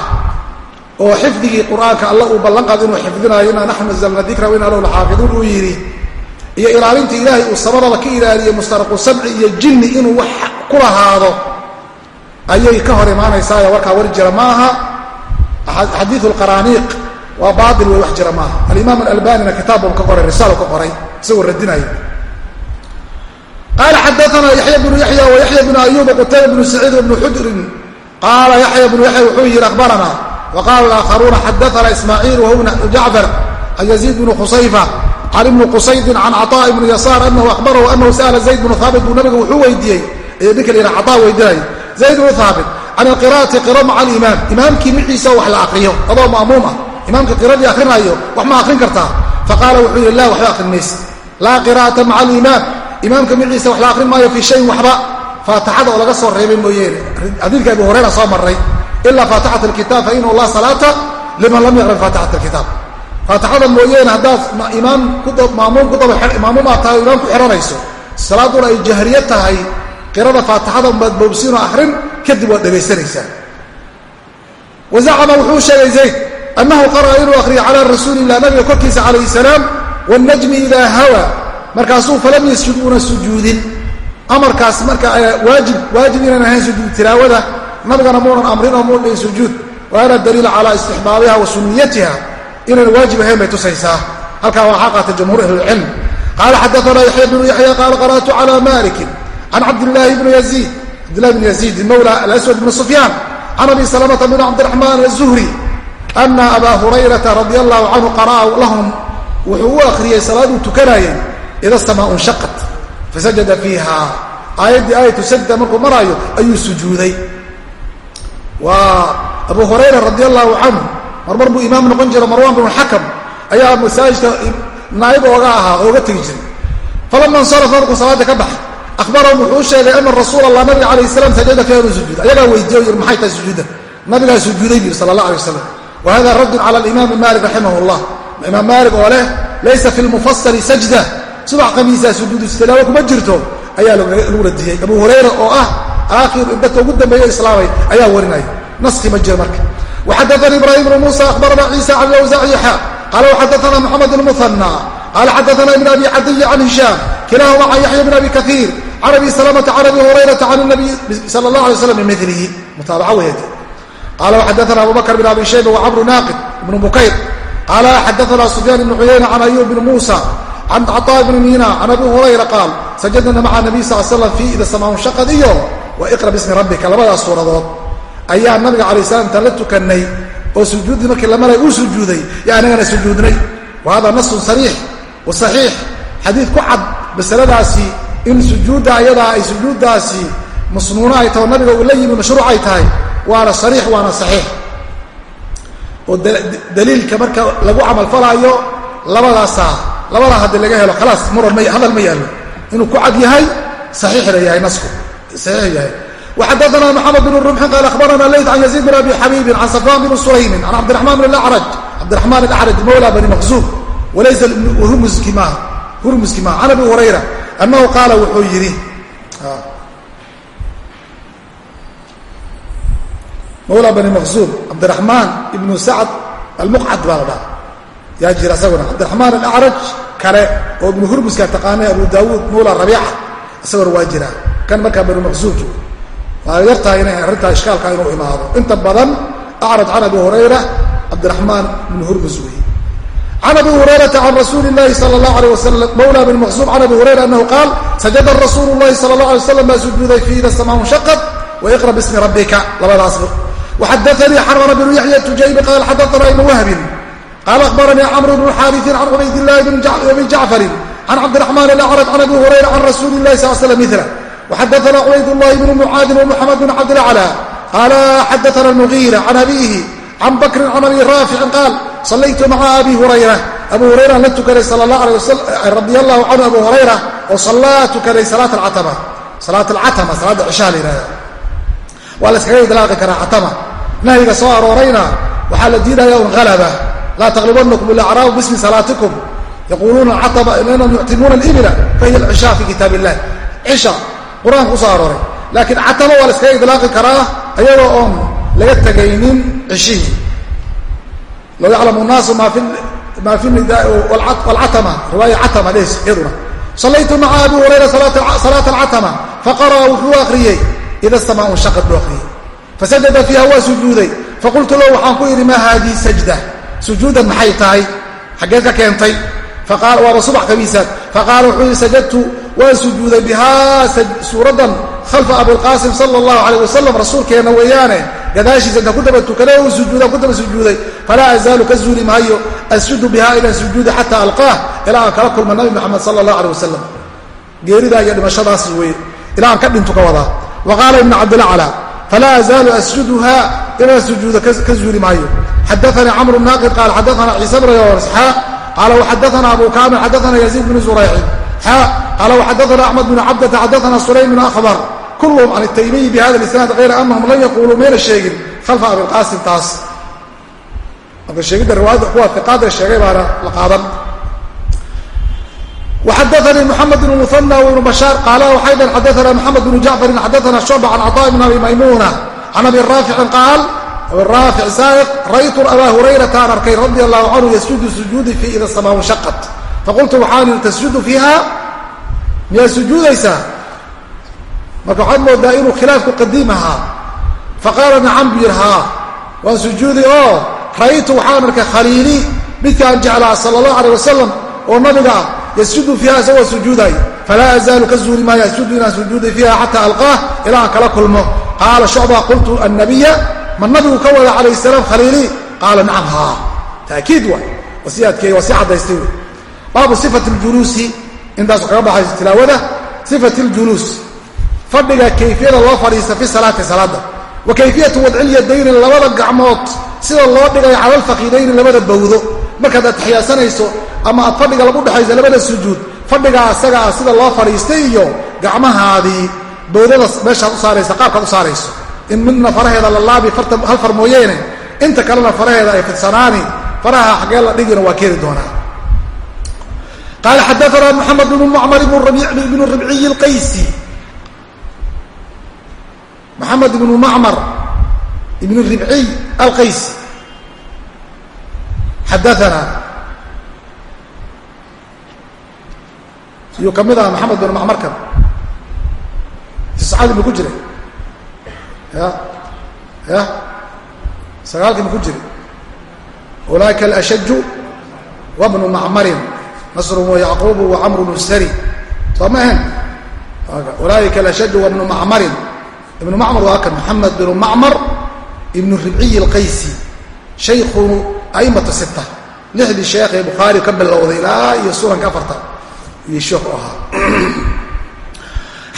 Oo xifdigii qur'aanka alla uu ballan qaado inuu xifdinayo inaa naxnu nazalna dikra wa inaa lahu laxaafiduun uu yidhi. Iyo ilaalinta ilaahay uu samadaba ka ilaaliyey mustaraqu samci iyo jinni inuu wax ku lahaado ayay ka hor imaanaysaayo warkaa war jira. Ma xadiiu lqaraaniiq waa baatil wey wax jira maaha. Alimaam alalbanina kitaabbu ka qoray risaalo ka qoray isagoo radinaya. Qaala xadaana yaxya bnu yaxya wa yaxya bnu ayuba qutayba bnu saciid bnu xudrin qaala yaxya bnu yaxya wuxuu yihi akhbarana. Wa qaala aakharuuna xadaana ismaaciil wahuwa bnu jacfar can yaziid bnu khusayfa can ibni qusaydin can caطaa ibni yasaar anahu ahbarahu anahu sa'ala zayd bnu haabit buu nabiga wuxuu weydiiyey. Ee la yidhaha caطaa weydiinay zayd bnu haabit can alqira'ati qira maca alimaam imaamkii miciisa wax la akriyo adoo ma'muum ah imaamka qiradii akrinaayo wax ma akrin kartaa faqaala wuxuu yidhi la waxba akrin mayse laa qira'ata maca alimaam imaamka miciisa wax la akrin maayo fii shayin waxba faatixada oo laga soo reebay mooyeene xadiidka abu hurayra soo maray ilaa faatixat alkitaab fainahu la salaata liman lam yaqra faatixat alkitaab faatixada mooyeene haddaad imaam maamuum ku daba maamuum aad tahay o imaam ku xihanayso salaaduna ay jahriye tahay qirada faatixada baad boobsiinoo akrin kadib waad dhegaysanaysaa wa zacama wuxuu sheegay zayd annahu qara'a inuu akriyo calaa rasuuli illah nabiga korkiisa calayhi salaam wannajmi idaa hawa. Markaasuu falam yasjud una sujuudin. Amarkaas marka waajib waajib inaan ahayn sujuud tilaawada nabigana muunan amrin oo muudhin sujuud. Waana daliila calaa istixbaabiha wa sunniyatiha. Inaan waajib ahayn bay tusaysaa. Halkaa waxaa qaatay jamhuur ahlilcilm qaala xadaana yaxya bnu yaxya qaala qara'tu cala malikin can cabdillaahi bni yaziid cabdillahi bni yaziid mawla alaswad bni sufyaan can abi salamata bn cabdiraxmaan azuhri ana abaa hurayrata radia allahu canhu qara'a lahum wuxuu u akhriyey salaaduu tukanayay ida samaa unshaqat fasajada fiiha aayaddii aayatu sajda markuu maraayo ayuu sujuuday waa abu hurayra radi allahu canhu marmar buu imaam noqon jira marwan bnu xakam ayaa masaajidka naa'ib ooga ahaa ooga tegi jiray falama insarafa markuu salaada ka baxay ahbarahum wuxuu sheegay ana rasuul allah nabiga alayh salam sajada inuu sujuuda ayagaa weydiiye o yidhi maxay tahay sujuudda nabigaa sujuuday bu yidhi sala allah alay wasalam wa hada raddun cala alimaami malik raximah llah imaam maalik oo leh laysa fi lmufasali sajda subax khamiisaa sujuudu istilaawo kuma jirto ayaa lagu radiyey abu hurayra oo ah aakhir dadka ugu dambeeyo islaamay ayaa warinaya naski ma jiro marka waxadaanii ibrahim bnu muusa akhbarana ciisa can lawsaaci xa qaala waxadaana moxamed bn muhanna qaala xadaana ibn abi cadiy can hishaam kilahuma can yaxya bn abi kaiir can abi salamata can abi hurayrata can nabiy sala allah alay slam bimilihi mutaabaca weyd qaala waxadaana abu bakr bn abi shayba wacamru naaqid ibnu bukayr qaala xadaana sufyaan ibnu cuyayna can ayub bn muusa can caطaa bni mina can abi hurayra qaal sajadna maca nabiy sal slam fii ida samaun shaqad iyo wa iqra bismi rabbika labadaas suuradood ayaa nabiga alay slam intaan la tukanay oo sujuuddii markii la maray uu sujuuday yo anagana sujuudnay wa hada nasun sariix wa saxiix xadiid ku cad masaladaasi in sujuudda ayadaa ay sujuuddaasi masnuuno ay taho nabiga uu la yimi mashruuc ay tahay waana sariix waana saxiix oo daliilka marka lagu camalfalaayo labadaasaa labadaa haddii laga helo khalaas muran hadal ma yaallo inuu ku cad yahay saxiixna yahay nasku saxiix yahay وxadثna mحamed بن رمxin qال أخbarana layt عan يزيد بن أbي xabيbi عan صفوان بن سlaymi عan cabdiرحman بن الأعrج cabdiرحman الأعrج mawlى bني مkزوم walaysa hurmuski maaha hurmuskii maa can abi hurayra annahu qaala wuxuu yidhi ah, mawlaa bani maqsuum cabdiraxmaan ibnu sacad almuqcad baa la dhaha yaa jira isaguna cabdiraxmaan alacraj kale oo ibnu hurmuska taqaanay abu daawuud mawla rabiica isaguna waa jira. Kan markaa bani maqsuum waa yartahay inay arrintaa ishkaalkaa inuu imaado. Inta badan acraj can abi hurayra cabdiraxmaan ibnu hurmus weeye can abi hurayrata can rasuuli اlahi sal اlahu alيه wasalam mawla bn maqsuum can abi hurayra anahu qaal sajada rasuulu اllahi sala اlah alay waslam baa sujuuday fi ida samaa nshaqad waiqra bismi rabbika labadaasba waxadaanii xarmana bnu yaxya tujaybi qaal xadaana ibnu wahbin qaala akhbaranii camr bnu xaariثin can cubayd اllahi bn jacfarin can cabdiraxmaan alacraj can abi hurayra can rasuuli اlahi sal slam mila وxadثna cubayd الlahi بن mعaadin ومحamed بن cabdالأعlى qala xadثna الmغيرة can abihi can bakrin camr iyo raaficin qaal sallaytu maca abi hurayra. Abu hurayraan la tukaday sal la al radi allahu canhu eh, abu hurayra oo sallaa tukaday salaat alcatama salaat alcatama salaadda cishaha la yihahda waa la iskaga idlaaqi karaa catama nahyiga soo aroorayna waxaa la diidaya un halaba laa taqlibanakum ilacraabu bismi salaatikum. Yaquuluuna catama innahum yuctimuuna alibila fahiya alcishaa fi kitaab illah cisha qur'aanka u soo arooray. Laakiin catama waa la iskaga idlaaqi karaa ayadoo oon laga tegaynin cishihii low yaclamu naasu maa fi nidaa wlcatama riwaaya catama dhes iyaduna. Sallaytu maca abi hurayra salaata alcatama faqara'a wuxuu akhriyey ida samaa unshaqad buu akhriyey fasajada fiiha waa sujuuday. Faqultu lahu waxaan ku idhi maa haadihi sajda? Sujuudan maxay tahay? Xaggeed ka keentay. Waaba subax kamiisaad faqaala wuxuu yihi sajadtu waan sujuuday bihaa suuraddan khalfa abilqaasim sala allahu calayh wasalam rasuulkeenna weeyaane gadaashiisa intaan ku sujuudan ku sujuuday falaa azaalu ka zuuli maayo asjudu bihaa ilan sujuudi xataa alqaah ilaa aan kala kulma nabi moxamed sala allah aleh wasalam geeridaa iyo dhimashadaas weye ilaa aan ka dhintu ka wadaa wa qaala ibnu cabdilacla falaa azaalu asjuduha ilaan sujuuda ka zuuli maayo. Xadaanii camru naaqid qaal xadaana ciisa bn isxaaq qaala waxadaana abu kaamil xadaana yaziid bnu zuraycin qaala waxadaana axmed bnu cabdata xadaana sulaym bnu akhbar kulluhum can taymiyi bihada isnaad hayra anahum lam yaquluu mayna sheegin khalfa abilqaasim taas marka sheegidda riwaayadda kuwa iqaada sheegay baana la qaadan وxadثnي محamed بن مثنى وبن بشhاaر qاal waxay dhn xadثna محamed بن جعفر xadثna شعبة عن cطاء بن أbي maymونة عن أbي rاaفici qاal raafic saa'iq raytu abaa hurayrata aan arkay radi allahu canhu yasjudu sujuudi fii ida samaa nshaqat faqultu waxaan ihi tasjudu fiiha miyaad sujuudaysaa marka waxaad moodaa inuu khilaafku qadiim ahaa. Faqaala nacam buu yidhi haa. Waan sujuudi oo ra'aytu waxaan arkay khaliili midkaan jeclaa sala allahu aleyh wasalam oo nabiga ah yasjudu fiiha isagoo sujuuday. Falaa azaalu ka zuuli maayo asjudu inaan sujuuday fiiha xataa alqaah ilaa aan kala kulmo. Qaala shucba qultu annabiya ma nabigu ka wada calayh salaam khaliili? Qaala nacam haa. Taakiid waay. Waa si adkeey waa si caddaystay wey baabu sifat ljuluusi intaasu kaga baxayso tilaawada. Sifat ljuluus fadhiga kayfiyada loo fadhiista fi salaati salaada. Wa kayfiyatu wadcilyadayni labada gacmood sida loo dhigayo cala alfaqiidayni labada bawdo markaad atixiyaasanayso ama aad fadhiga lagu dhexayso labada sujuud fadhiga asaga ah sida loo fadhiistay iyo gacmahaadii bawdada meeshaad u saaraysa qaabkaad u saarayso. In midna faraheeda la laabi hal far mooyeene inta kalena faraheeda ay fidsanaani faraha xaggee la dhigina waa keeni doonaa. Qaala xadaana moxamed bnu mucmar ibnu ribciy اlqaysi moxamed ibnu macmar ibnu ribciy alqaysi xadaana iyuu ka mid aha maxamed bin macmarkan tiscadii ma ku jiray. Ya. Ya. Sagaalkii ma ku jiray. Ulaaika alashaju wabnu macmarin nasrun wayacquubu wacamrun sari. Soo ma ahayn ulaaika alashaju wabnu macmarin ibnu macmar waa kan maxamed binu macmar ibnu ribciy alqaysi shaykhu aimatu sita lixdii sheekh ee bukhaari ka bilowday ilaa iyo sunanka afarta iyo sheekhu ahaa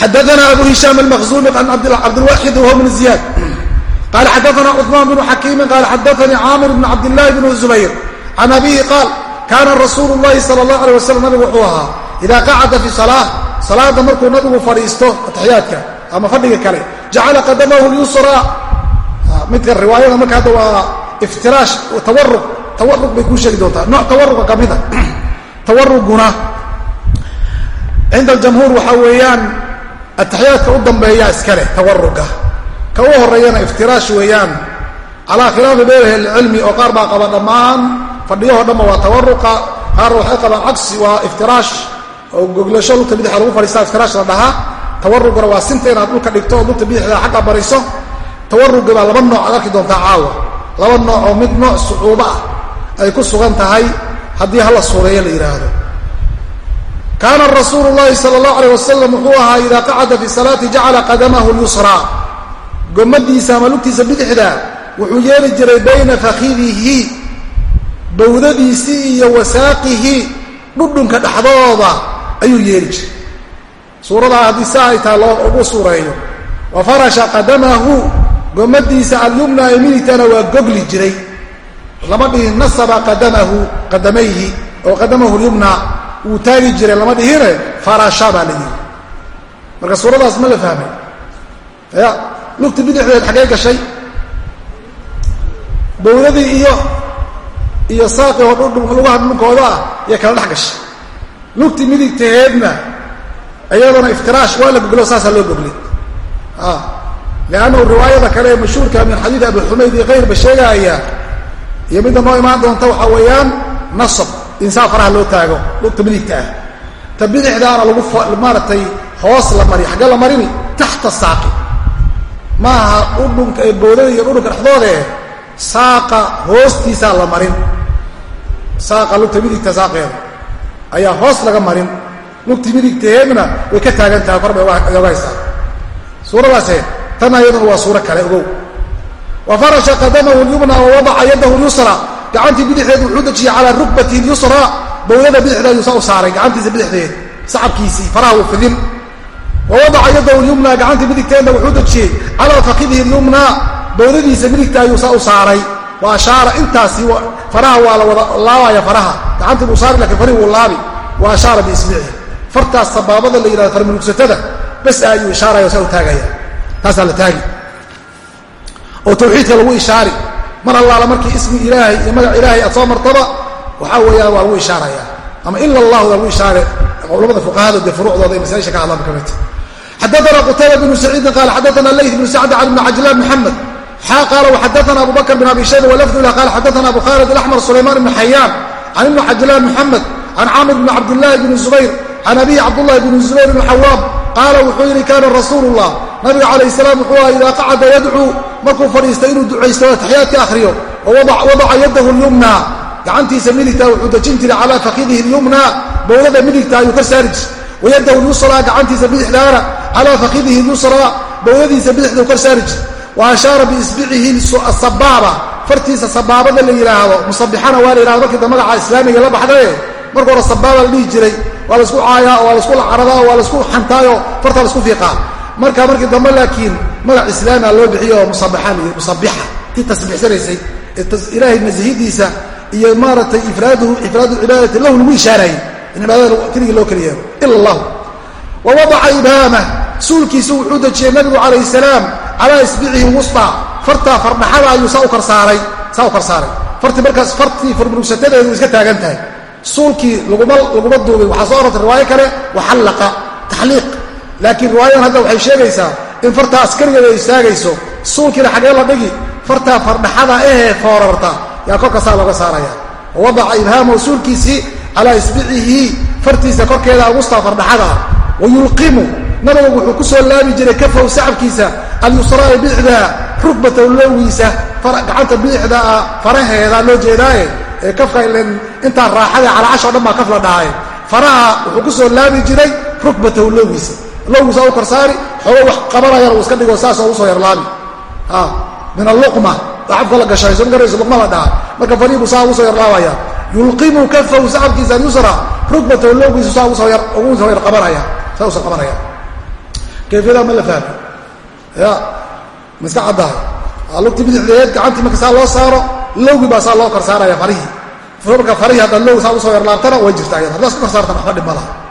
xadaana abu hishaam almaqzumi an cabdilwaxid whu bn ziyad qala xadaana cuثmaan bnu xakiimi qala xadaanii caamir bn cabdillahi bn zubayr can abihi qaal kaana rasuulu llahi sala اllahu alيh wasalam nabigu wuxuu ahaa idaa qacada fi salaa salaada markuu nabigu fadhiisto ataxiyaadka ama fadhiga kale jacala qadamahu lyusra midka riwaayada marka hadda waa iftiraash tawaruq tawaruq bay kuu sheegi doontaa nooc tawaruqa ka mida tawaruguna cinda aljamhuur waxaa weeyaan ataxiyaadka u dambeeya iskale tawaruga ka u horeeyana iftiraash weeyaan calaa khilaafi dheer ahlicilmi oo qaar baa qaba dhammaan fadhiyahoo dhanba waa tawaruqa qaarna waxay qabaan cagsi waa iftiraash oo goglasho lugta bidixda lagu fadhiistaa iftiraash la dhahaa tawaruguna waa sinta inaad dhulka dhigto oo lugta bidixda xagga bariso. Tawaruga baa laba nooc aad arki doontaa caawa. Laba nooc oo mid nooc sucuubo ah ay ku sugan tahay haddii hala suureeyo la yidhaahdo kaana rasuulu llahi sala allahu aleyh wasalam wuxuu ahaa idaa qacada fi salaati jacala qadamahu lyusraa gomadiisa ama lugtiisa bidixda wuxuu yeeli jiray bayna fakhidihi bawdadiisii iyo wasaaqihi dhudhunka dhexdooda ayuu yeeli jiray suuradaa haddii saa ay taha loo ugu suureeyo wa farasha qadamahu gomadiisa alyumna ee midigtana waa gogli jiray. Lama dhihin nasaba qadamahu qadamayhi oo qadamahu lyumna wuu taagi jiray lama dhihine farasha baa la yidhi. Marka suuradaas ma la fahmay ya lugta bidixdeed xaggee gashay. Bawladii iyo iyo saaqi oo lugaha dhulkooda ah iyo kala dhex gashay. Lugti midigtaheedna iyadana iftiraash waa la goglo saasaa loo goglay. Liannahu riwaayada kale ee mashhuurka min xadiid abi xumayd iyo kayrba sheegaaya iyo midda noo imaan doonta waxaa weeyaan nasab insaan faraha loo taago lugta midigta ah. Ta bidixdaana lagu maaragtay hoos la mari xaggee la marini taxta saaqi. Ma aha udhunka boodada iyo dhudhunka dhexdoodee saaqa hoostiisaa la marin. Saaqa lugta midigta saaqeeda ayaa hoos laga marin lugti midigtaheedna way ka taagan tahay kor bay ogaysaa suuradaase tanna iyaduna waa suuro kale ogow. Wa farasha qadamahu lyumna wa wadaca yadahu lyusra gacantii bidixdeed wuxuu dejiyey calaa rukbati lyusra bawlada bidixda ayuu saa u saaray gacantiisa bidixdeed sacabkiisii faraha uu fidin. Wa wadaca yadahu lyumna gacantii midigteedna wuxuu dejiyey calaa fakidihi lyumna bawladiisa midigta ayuu saa u saaray. Wa ashaara intaasi faraha waa la wada laabaya faraha. Gacantii buu saari lakiin farihi wuu laabi. Wa ashaara biisbicihi fartaas sabaabada la yidhahdo farmurugsatada bas ayuu ishaaraya saa u taagaya. Taasaa la taagi. Oo tawxiidka lagu ishaari mar allaala markii ismi ilaahay iyo magac ilaahay aad soo martaba waxaa weeyaan waa lagu ishaaraya. Ama ila allahu waa lagu ishaare culamada fuqahada dee furuucdooda ay masaisha ka hadlaan ka mid xadaana qutayba bnu saciidin qaala xadaana leyt bnu sacd can ibni cajlaan maxamed xaa qaala waxadaana abu bakr abi shayba walafdu lah qaala xadaana abu khaalid alaxmar sulaymaan ibni xayaan can ibni cajlaan maxamed can caamir bni cabdillahi bni zubayr can abihi cabdullahi bni zubayr bni xawaam qaala wuxuu yidhi kaana rasuulu llah nabiga calayh salaam wuxuu aha idaa qacada yadcuu markuu fadhiistay inuu ducaysto ataxiyaadka akhriyo wadaca yadahu lyumna gacantiisa midigta wuxuu dejin jiray calaa fakidihi lyumna bowlada midigta ayuu kor saari jir wayadahu lyusraa gacantiisa bidixdaana calaa fakidihi lyusraa bowladiisa bidixduu kor saari jir wa ashaara biisbicihi sabaaba fartiisa sabaabada la yidhaahdo musabixana waa la yidhahdo markii da magaca islaamiga la baxdaye marka hore sabaaba la dhihi jiray waa la isku caayaa waa la isku lacaradaa waa la isku xantaayo fartaa la isku fiiqaa. Marka markii dambe laakiin magac islaamia loo bixiyo oo musabaxa la yidhi musabixa tii tasbiixsanaysay ilaahay nasihidiisa iyo maaragtay ifraaduhu ifraadu cibaadati lahu lagu ishaarayay in cibaadada keligii loo keliyeelo ila allahu wa wadaca ibhaamah suulkiisu wuxuu dejiyey nabigu calayh salaam calaa isbicihi wusta. Fartaa fardhaxada ayuu saa u karsaaray saa u karsaaray. Fartii markaas fartii furmurugsatadeedu iska taagan tahay suulkii laguma duubin. Waxaa soo arortay riwaayo kale waxallaqa taxliiq. Laakiin riwaayadan hadda waxay sheegaysaa in fartaa askarigeeda ay istaagayso. Suulkiina xagee la dhigi fartaa fardhaxada ehee foorarta yaa korkasaa looga saaraya. Wawadaca ibhaamahu suulkiisii calaa isbicihi fartiisa korkeeda agustaa fardhaxada wayulqimu nabigu wuxuu ku soo laabi jiray kafahu sacabkiisa alyusraa bixda rugbata lowgiisa gacanta bidixda ah faraheeda loo jeedaaye ee kafka ilen intaa raaxada calacasho dhan baa kaf la dhahay. Faraha wuxuu ku soo laabi jiray rugbatahu lowgiisa. Lowgiisa u korsaari xoogo wax qabanayana uu iska dhigo saasoo u soo yarlaabi min alluqma acabka la gashay soo garayso luqma la dhaha marka farihi buu saa ugu soo yarlaabaya yulqimu kafahu sacabkiisa alyusra rugbatahu lowgiisa saa ugu soo yar qabanaya saa usa qabanaya. Kayfiyada ma la fahmi. Ya ma iska caddahay. Lugti bidixdeed gacantii marka saa loo saaro lowgi baa saa loo korsaaraya farihii marka farihii haddaad lowg saa u soo yarlaabtana way jirtaa yada haddaad isku korsaartan waxba dhib ma laha.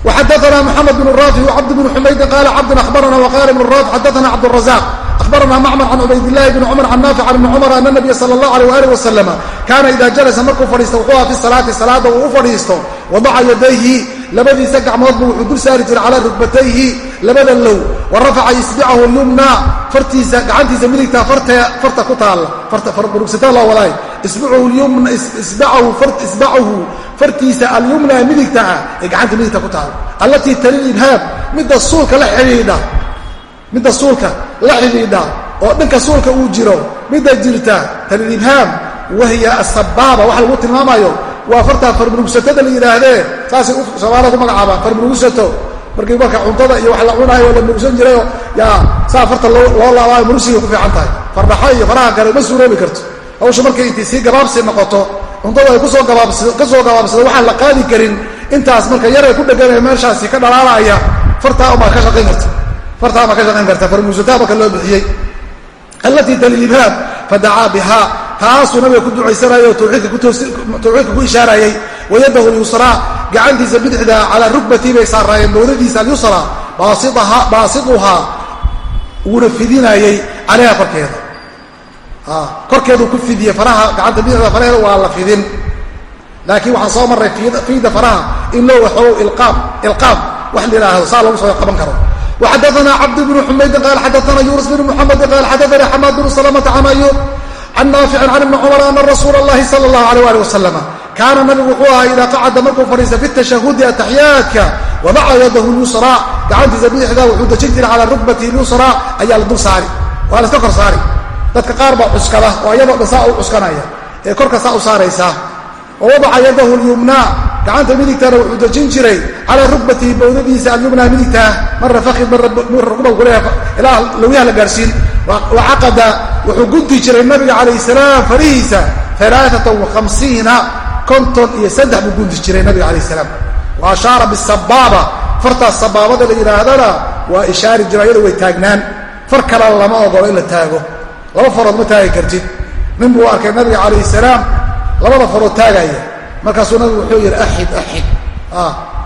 Xadana mxamed bn raafi cabd bn xumaydin qaala cabdun abarana wqala ibn raafi xadana cabdurazaaq ahbarana macmar can cubaydilahi bn cumar can naafic an ibni cumar ana nabiya sala allah alيh ali wasalam kaana idaa jalasa markuu fadhiisto wuxuu aha fi salaati salaada uu u fadhiisto wadaca yadayhi labadiisa gacmoodba wuxuu dul saari jiray calaa rugbatayhi labada low wa rafaca isbicahu lyumna fartiisa gacantiisa midigta farta ku taalla. Farurugsataa loo wadaay isbacahu fartiisa alyumna midigta ah ee gacanta midigta ku taalla. Allatii talil ibhaab midda suulka la xidhiidha. Midda suulka la xidhiidha. Oo dhanka suulka uu jiro. Midda jirta talil ibhaam wahiya asabaaba waxa lagu tilmaamayo. Waa fartaa farmurugsatada la yidhaahdee. Saasay soomaalida ku magacaabaan. Farmurugsato markii marka cuntada iyo wax la cunaayo oo la murugsan jirayoo yaa saa farta loo laabaayo murugsigay ku fiican tahay. Fardhaxo iyo faraha kale ma suuroobi karto. Hawsha markay intay sii gabaabsi noqoto cuntada ay ku soo ka soo gabaabsado waxaan la qaadi karin. Intaas marka yaray ku dheganaya meeshaasi ka dhalaalaaya fartaa umaa ka shaqayn karta. Fartaa umaa ka shaqayn karta. Farmurugsataa marka loo bixiyey. Allatii talilibhaab fadacaa biha taasuu nabiga ku ducaysanayo tawxiidka ku ishaarayay wayadahu lyusraa gacantiisa bidixda calaa rukbatii bay saaraayeen bowdadiisa alyusra baasiduhaa wuuna fidinayey calayha korkeeda korkeeduu ku fidiye faraha gacanta bidixda faraheeda waa la fidin laakiin waxaan soo marray fiida faraha in loo waxoogo ilqaam wax la yidhaahdo saa lagu soo qaban karo وxadثna cبd بن حmayd qال xadثna yuنس بن محمد qال xadثnي xmاd بن سلمة عن أyوب عن ناaفع عن بن cمر أن رsuuل اللhi صلى الله عليه aلي وسلم kaana nabigu wuxuu ahaa idaa qacada markuu fadhiista fi tashahudi ataxiyaadka wadaca yadahu lyusraa gacantiisa bidixda wuxuu dejin jiray calaa rukbatihi lyusraa ayaa la dul saari waa la iska kor saari dadka qaar baa cuskada oo iyadoo dhan saa u cuskanaya ee korka saa u saaraysaa wawadaca yadahu lyumnaa gacanta midigtana wuxuu dejin jiray calaa rukbatihi bowdadiisa alyumnaa midigtaa marra fakid marra rukbad kuleeya ilaa lawyaha la gaarsiin. Wacaqada wuxuu gunti jiray nabiga calayh salaam farihiisa alaaatan wahamsiina konton iyo saddex buu gunti jiray nabiga calayh salaam. Wa ashaara bisabaaba. Fartaas sabaabada la yidhaahdana waa ishaari jira iyada way taagnaan. Far kalena lama ogolo in la taago. Laba farood ma taagi kartid. Nin buu arkay nabiga calayh salaam labada farood taagaya. Markaasuu nabigu wuxuu yidhi axid axid.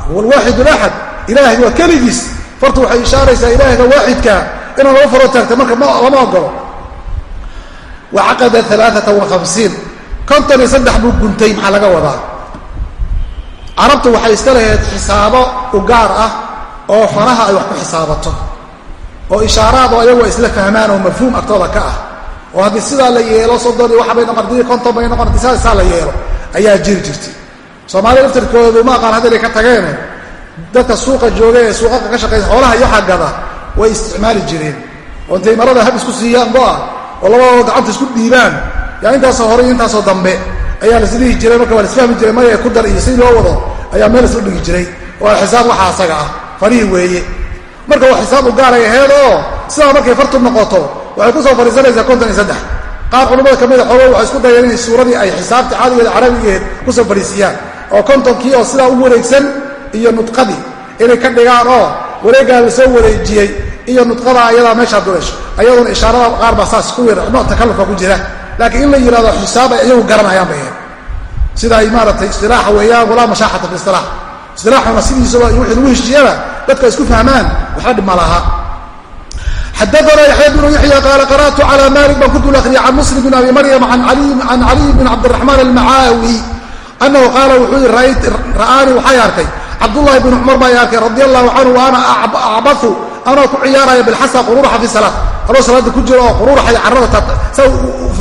Huwa alwaaxid alaxad ilaahay waa keligiis. Fartu waxay ishaaraysaa ilaahayga waaxidka inaan laba farood taagta marka lama ogolo. Wa caqada alaaatan wahamsiin konton iyo saddex buu guntay maxaa laga wadaa? Carabtu waxay iska lahayd xisaabo u gaar ah oo faraha ay wax ku xisaabato oo ishaaraado ayagu isla fahmaan oo mafhuum agtooda ka ah. Oo haddii sidaa la yeelo soddon iyo waxbay noqon haddii konton bay noqon haddii saa la yeelo ayaa jiri jirtay. Soomaalida laftarkoodu ma aqaan hadda inay ka tageene dadka suuqa jooga ee suuqaka ka shaqaysa xoolaha iyo xaggada way isticmaali jireen. Oo intay marada hab isku siiyaan go-a oo labadooda gacanta isku dhiibaan yaa intaasoo hore intaasoo dambe ayaa la isdhihi jiray marka waa la isfahmi jiray maya ku dar iyo si loo wado ayaa meel isla dhigi jiray. Waa xisaab waxaa asaga ah farihii weeye. Marka waa xisaab u gaaray aheed oo sidaa markay fartu noqoto waxay ku soo fadhiisanaysaa konton iyo saddex. Qaar culimmada ka mida xoogo waxay isku dayeen inay suuradii ay xisaabta caadigeeda carabigeed ku soo fadhiisiyaan oo kontonkii oo sidaa u wareegsan iyo nudqadii inay ka dhigaan oo wareeggaa la soo wareejiyey iyo nudqada ayadaa meeshaa duleesho ayaduna ishaarada qaar baa saas ku weer nooc takalufka ku jira laakiin in la yidhahdo xisaab ay iyagu garanayaan bay ahayd sida ay maaratay istilaaxa weeyaan walaa mashaaxata fi istilaax. Sidiisaba wixii lagu heshiiyaba dadka isku fahmaan waxba dhib ma laha. Xadaana yaxya bnu yaxya qaala qara'tu cala malik baan ku dul akriyay can muslim bn abi maryam can caliy bn cabdiraxmaan almacaawi anahu qaala wuxuu yii ra'aanii waxay arkay. Cabdullahi bn cumar baa arkay radi allahu canhu wa ana acbau anoo ku ciyaaraya bilxasa quruuraxa fi salaa anoo salaada ku jiro oo quruuraxaya carrada saa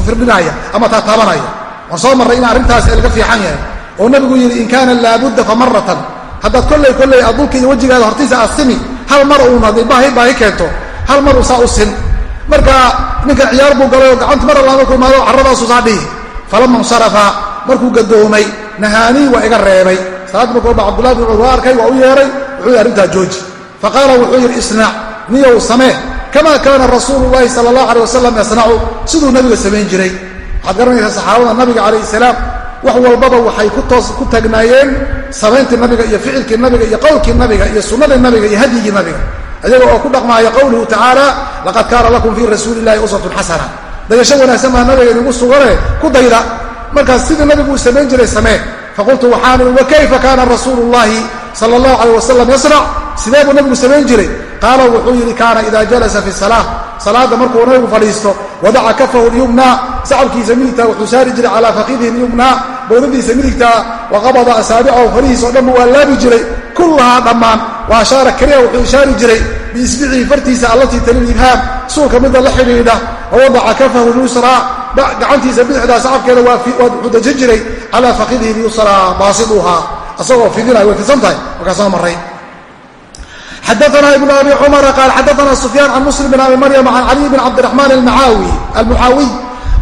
firdhinaya ama taataabanaya waan soo marray in arrintaas laga fiican yahay oo nabigu yidhi in kaana laabudda fa haddaad kolley kolley adulka iyo wejigaada hortiisa aad simi hal mar uun hadday baahi baahi keento hal mar uu saa u sin marka ninkan ciyaar buu galay oo gacanta mar allaama kulmaado carradaasu saa dhihi falama insarafa markuu gadoomay nahaanii waa iga reebay salaad markuu ba cabdullahi bin cumar arkay waa u yeehay wuxuu yidhi arrintaa jooji faqaala wuxuu yidhi isnac niyow samee kama kaana rasuulu llahi sala allah alay wasalam yasnacu siduu nabiga samayn jiray waxaad garanaysaa saxaabada nabiga calayh salaam wax walbaba waxay ku taagnaayeen samayntii nabiga iyo ficilkii nabiga iyo qowlkii nabiga iyo sunnadii nabiga iyo hadyigii nabiga iyaga oo ku dhaqmaaya qowluhu tacaala laqad kaana lakum fii rasuuli illahi uswatun xasana dayasho wanaagsan baa nabiga idigu sugane ku dayda markaas sidii nabigu uu samayn jiray samee faqultu waxaan ii wakayfa kaana rasuulu llahi sala allahu calayh wasalam yasnac sidee buu nabigu samayn jiray? Qaala wuxuu yidhi kaana ida jalasa fi salaa salaada markuu nabigu fadhiisto wadaca kafahu lyumna sacabkiisa midigtaa wuxuu saari jiray calaa faqidihi lyumna bowdadiisa midigtaa waqabada asaabicahu farihiis oo dhanba waa laabi jiray kullahaa dhammaan. Wa ashaara kariha wuxuu ishaari jiray biisbicihi fartiisa allatii talil ibhaam suulka midda la xidhiidha wawadaca kafahu lyusraa gacantiisa bidixdaa sacabkeeda wuxuu dejin jiray calaa faqidihi lyusraa baasiduhaa. Asagoo fidinaya way fidsan tahay markaa soo maray xadaana ibn abi cumara qaal xadaana sufyaan can muslim bn abi maryam can caliy bn cabdiraxmaan almucaawiy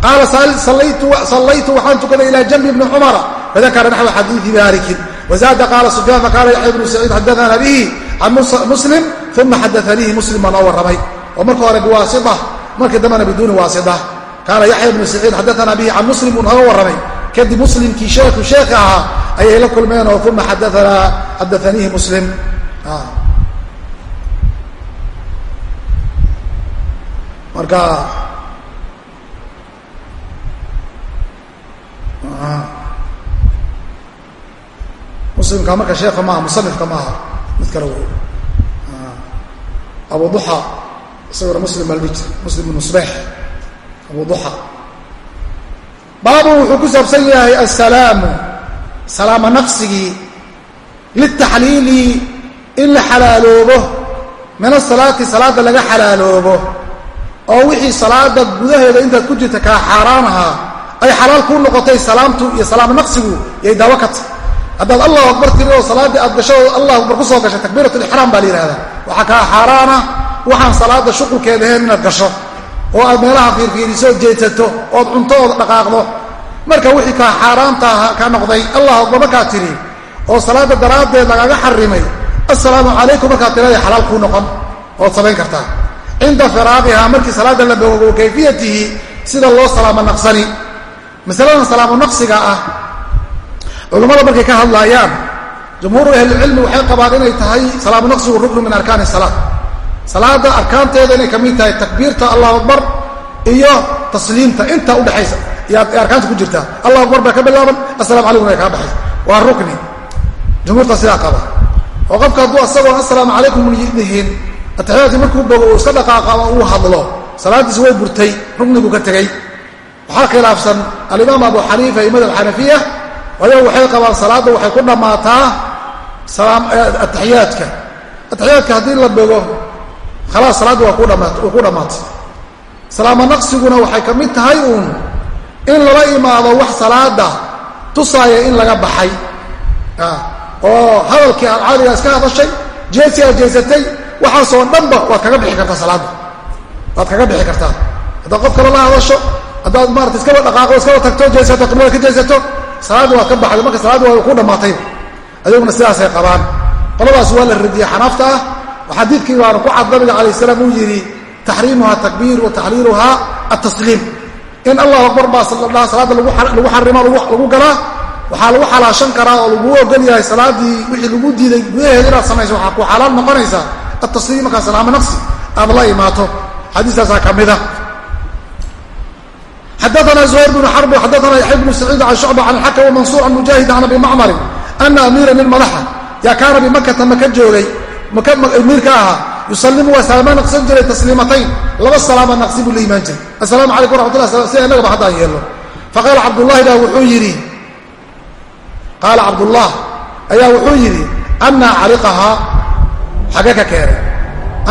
qaala sallaytu waxaan tukaday ila janbi bni cumara fadakara naxwa xadiidi malikin wazaada qaala sufyaan faqaala yaxya bnu saciid xadaana bihi can muslim uma xadaanihi muslim baa noo warramay oo marka hore biwaasita markii dambena biduuni waasita kaana yaxya bnu saciid xadaana bihi can muslim buu nooga warramay kadib muslimkii sheekhu sheekha ahaa ayay la kulmeen oo uma xadaanihi muslim marka muslimka marka sheeka maaha musanifka maaha mid kale wey abu duxa isaguna muslim baa la dhihi jira muslim ibnu subex abu duxa. Baabu wuxuu ku saabsan yahay assalaamu salaamo naqsigii litaxliili in la xalaaloobo min asalaati salaada laga xalaaloobo oo wixii salaada gudaheeda intaad ku jirta kaa xaaraan ahaa ay xalaal kuu noqotay salaamtu iyo salaamo naqsigu yay daawo ka tahy haddaad allahu akbar tiri oo salaaddii aad gasho allahu akbar ku soo gashay takbiirat lixraam baa la yihahdaa waxaa kaa xaaraana waxaan salaada shuqulkeeda ahayn inaad gasho oo aad meelaha fiirfiiriso jeedsato ood cunto dhaqaaqdo. Marka wixii kaa xaaraanta ka noqday allahu akbar markaad tidhi oo salaadda daraaddeed lagaga xarimay assalaamu calaykum markaad tiraday xalaal kuu noqon ood samayn kartaa cinda firaaqihaa markii salaadda la boogo kayfiyatihi sida loo salaamo naqsani. Masaladan salaamo naqsiga ah culummada markay ka hadlaayaan jumhuuru ahlilcilmi waxay qabaan inay tahay salaamo naqsigu ruknu min arkaani salaad. Salaada arkaanteeda inay ka mid tahay takbiirta allahu akbar iyo tasliimta inta udhexaysa ee arkaanta ku jirta allahu akbar baa ka bilaaban assalamu calaykum bay kaa baxaysa. Waa rukni. Jumhuurta sidaa qaba. Oo qofka hadduu asagoon assalaamu calaykum dhihin ataxiyaadkii markuu bogo uu iska dhaqaaqa ama uu hadlo. Salaaddiisi way burtay ruknigu ka tegey waxaa khilaafsan alimaam abu xaniifa iyo madhab xanafiya ayagu waxay qabaan salaadda waxay ku dhammaataa ataxiyaadka ataxiyaadka haddii la bogo khalaas salaadda waa ku dhammaatay salaamo naqsiguna waxay ka mid tahay uun in lala imaado wax salaada tusaaya in laga baxay. Oo hadalkii aad caadigaa iska hadashay jeesi aad jeesatay waxaasoo dhanba waad kaga bixi kartaa salaadda waad kaga bixi kartaa. Haddaad qof kale la hadasho haddaad maarata iskaba dhaqaaqo iskaba tagto jeesato qiblada ka jeesato salaadda waad ka baxday. Marka salaadda waa ku dhammaatay ayaguna sidaasay qabaan. Qoladaas waa la radiyey xanaafta ah. Xadiidkii baanu ku cad nabiga calayh salaam uu yidhi taxriimuha takbiir wa taxliiluha atasliim in allahu akbar baa salaada lagu xarimo lagu galaa waxaa lagu xalaashan karaa oo laguu ogol yahay salaadii wixii lagu diiday gudaheeda inaad samayso waxaa ku xalaal noqonaysaa atasliim markaa salaamo naqsi aad la imaato xadiistaasaa ka mida xadaana zuhayr bnu xarb xadaana yaxya bnu saciid can shucba can xakam mansuur can mujaahid can abi macmarin ana amiira min madaxa yaa kaana bimakata maka joogay amiirka ahaa yusalimu waa salaamo naqsan jiray tasliimatayn laba salaama naqsi buu la imaan jiray assalaamu calaykum waraxmatullah sida innagaba haddaan yeelno faqaala cabdullahi baa wuxuu yidhi qaala cabdullah ayaa wuxuu yidhi anaa caliqahaa xagee ka keenay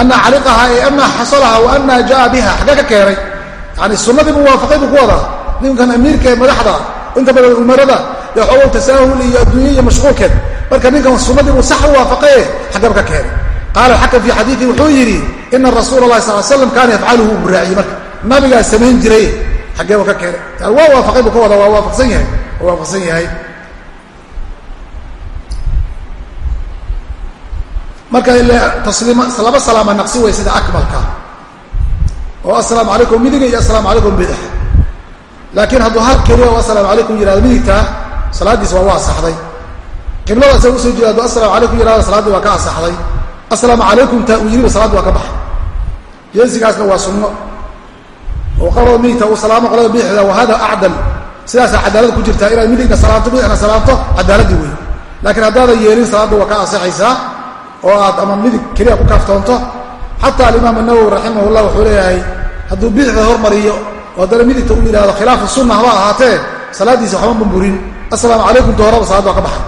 anaa caliqahaa ee anaa xasalaha wa anaa jaa biha xagee ka keenay yani sunnadii buu waafaqay buu ku wadaa ninkan amiirka ee madaxda inta badan umarada ee xoogow tasaahul iyo adduunya iyo mashquulkeed. Marka ninkan sunnadii buu sax u waafaqaye xaggaba ka keenay qaala alxakam fii xadiiii wuxuu yidhi ina rasuula allahi sal slam kaana yafcaluhu buu raaciyey marka. Nabigaa samayn jiray xaggeeba ka keenay waa waafaqay buu ka wadaa waa waafaqsan yahay waa waafaqsan yahay marka laba salaama naqsi way sida akmalka. Oo assalaamu calaykum midiga iyo assalaamu calaykum bidax laakiin hadduu hal keliya oo assalaamu calaykum yihahdo midigtaa salaaddiis waa u asaxday qiblada isaga u soo jeeda hadduu assalaamu calaykum yihahdo salaaddii waa ka asaxday. Assalaamu calaykum taa uu yiriba salaaddi waa ka baxay. Jeesigaasna waa sunno. Oo qolada midigta uu salaamo qolada bidixda wa hada acdal. Sidaasaa cadaalad ku jirtaa inaad midigna salaamto bidixna salaamto cadaaladii wey laakiin haddaadan yeelin salaadda waa ka asaxaysaa oo aad ama midig keliya ku kaaftoonto. Xataa alimaam anawowi raximah llah wuxuu leeyahay hadduu bidixda hormariyo oo haddana midigta u yidhahdo khilaafu sunna haba ahaatee? Salaaddiisa waxba bumburin assalaamu calaykum dooraba salaad waa ka baxay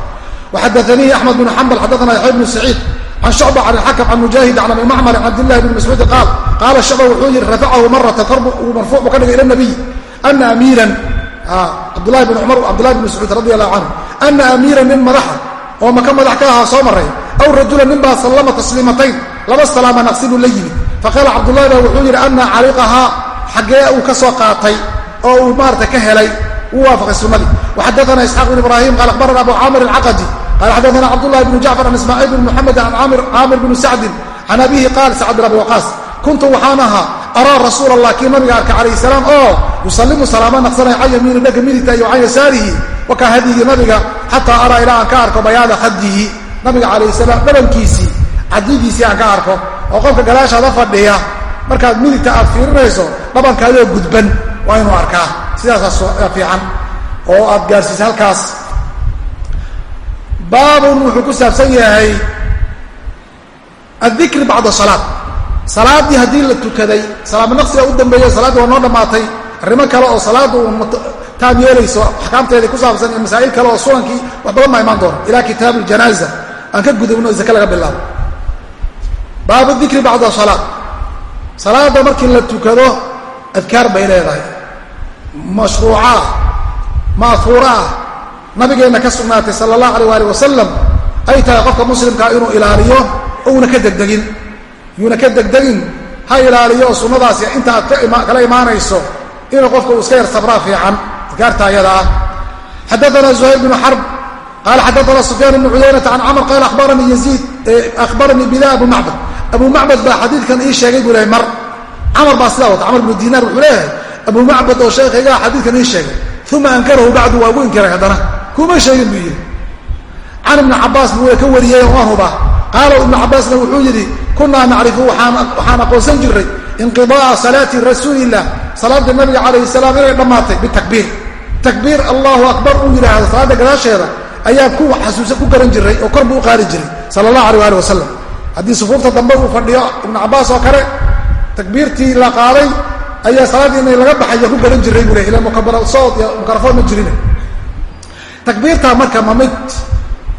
waxadaanii axmed bnu xambal xadaana yaxya bnu saciid can shucba can ilxakam can mujaahid can abi macmar can cabdillahi bni mascuudi qaal qaala shucba wuxuu yihi rafacahu maratan kor uu marfuuc buu ka dhigay ila nabiy ana amiiran. Cabdulahi bn cumar cabdillahi bn mascuud radi allahu canhu ana amiiran nin madaxa. Oo maka madax ka ahaa soo aw rajulan nin baa sallama tasliimatayn laba salaama naqsi buu la yimid faqaala cabdullahi baa wuxuu yidhi ana caliqahaa xaggee uu ka soo qaatay oo uu maarata ka helay wuu waafaqay sunnadii waxadaana isxaaq bn ibrahim qaal akhbarana abu caamir alcaqadi qaala xadaana cabdullahi bnu jacfar an ismaaciil bn muxamed an caamir bnu sacdin can abihi qaal sacd bin abi waqaas kuntu waxaan ahaa araa rasuula allah kii nabiga arka calayh salaam oo yusallimu salaama naqsanaya can yamiini dhagga midigta iyo can yasaarihi wakaa hadyigii nabiga xataa araa ilaa aan ka arko bayaada khadihi nabiga calayh salaam dhabankiisii cadidiisii aan ka arko oo qofka gadaashaada fadhiya markaad midigta aad fiirinayso dhabankaadoo gudban waa inuu arkaa. Sidaasaa fiican oo aad gaarsiisa halkaas. Baabun wuxuu ku saabsan yahay addikri bacda salaad. Salaaddii haddii la tukaday salaamo naqsiga u dambeeya salaaddii waa noo dhammaatay arrimo kale oo salaadda uu taam yeelayso axkaamteedii ku saabsan iyo masaa'il kale oo sunankii wax badan imaan doona ilaa kitaab aljanaaza aan ka gudubno o zake laga bilaabo. Baabu dikri bacda salaa salaadda markii la tukado adkaar bay leedahay. Mashruucaah ma'huuraah nabigeenna ka sugnaatay sala allahu alayh waali wasalam ay tahay qofka muslimkaa inuu ilaaliyo ouna ka degdegin. Yuuna ka degdegin ha ilaaliyo oo sunnadaasi inta aad kala imaanayso inuu qofka uu iska yar sabraa fiican. Adkaarta ayada ah. Xadaana zuhayr bnu xarb qaala xadaana sufyaan bnu cuyaynata can camr qaala abaranii yaziid akhbaranii bila abu macbad abu macbad baa xadiidkan ii sheegay buu lehay mar camar baa sidaa wata camar bnu dinaar wuxuu leeyahay abu macbad oo sheekhaygaa xadiidkan ii sheegay uma ankarahu bacdu waa ugu inkiray haddana kuma sheegin buu yidhi can ibni cabaas buu ka wariyey waan hubaa qaala ibnu cabaasna wuxuu yidhi kunaa nacrifu waxaan aqoonsan jiray inqidaaa salaati rasuulilah salaadda nabiga calayhi salaam inay dhammaatay bitakbiir takbiir allahu akbar uu yidhaahdo salaadda ayaa ku xasuusa ku garan jiray oo kor buu u qaadi jiray sala allahu alay ali wasalam haddii sufuufta dambe uu fadhiyo ibnu cabaas oo kale takbiirtii la qaaday ayaa salaaddii inay laga baxaya ku garan jiray buu le ila mukabarasood iyo mukarafood ma jirin. Takbiirtaa marka ma mid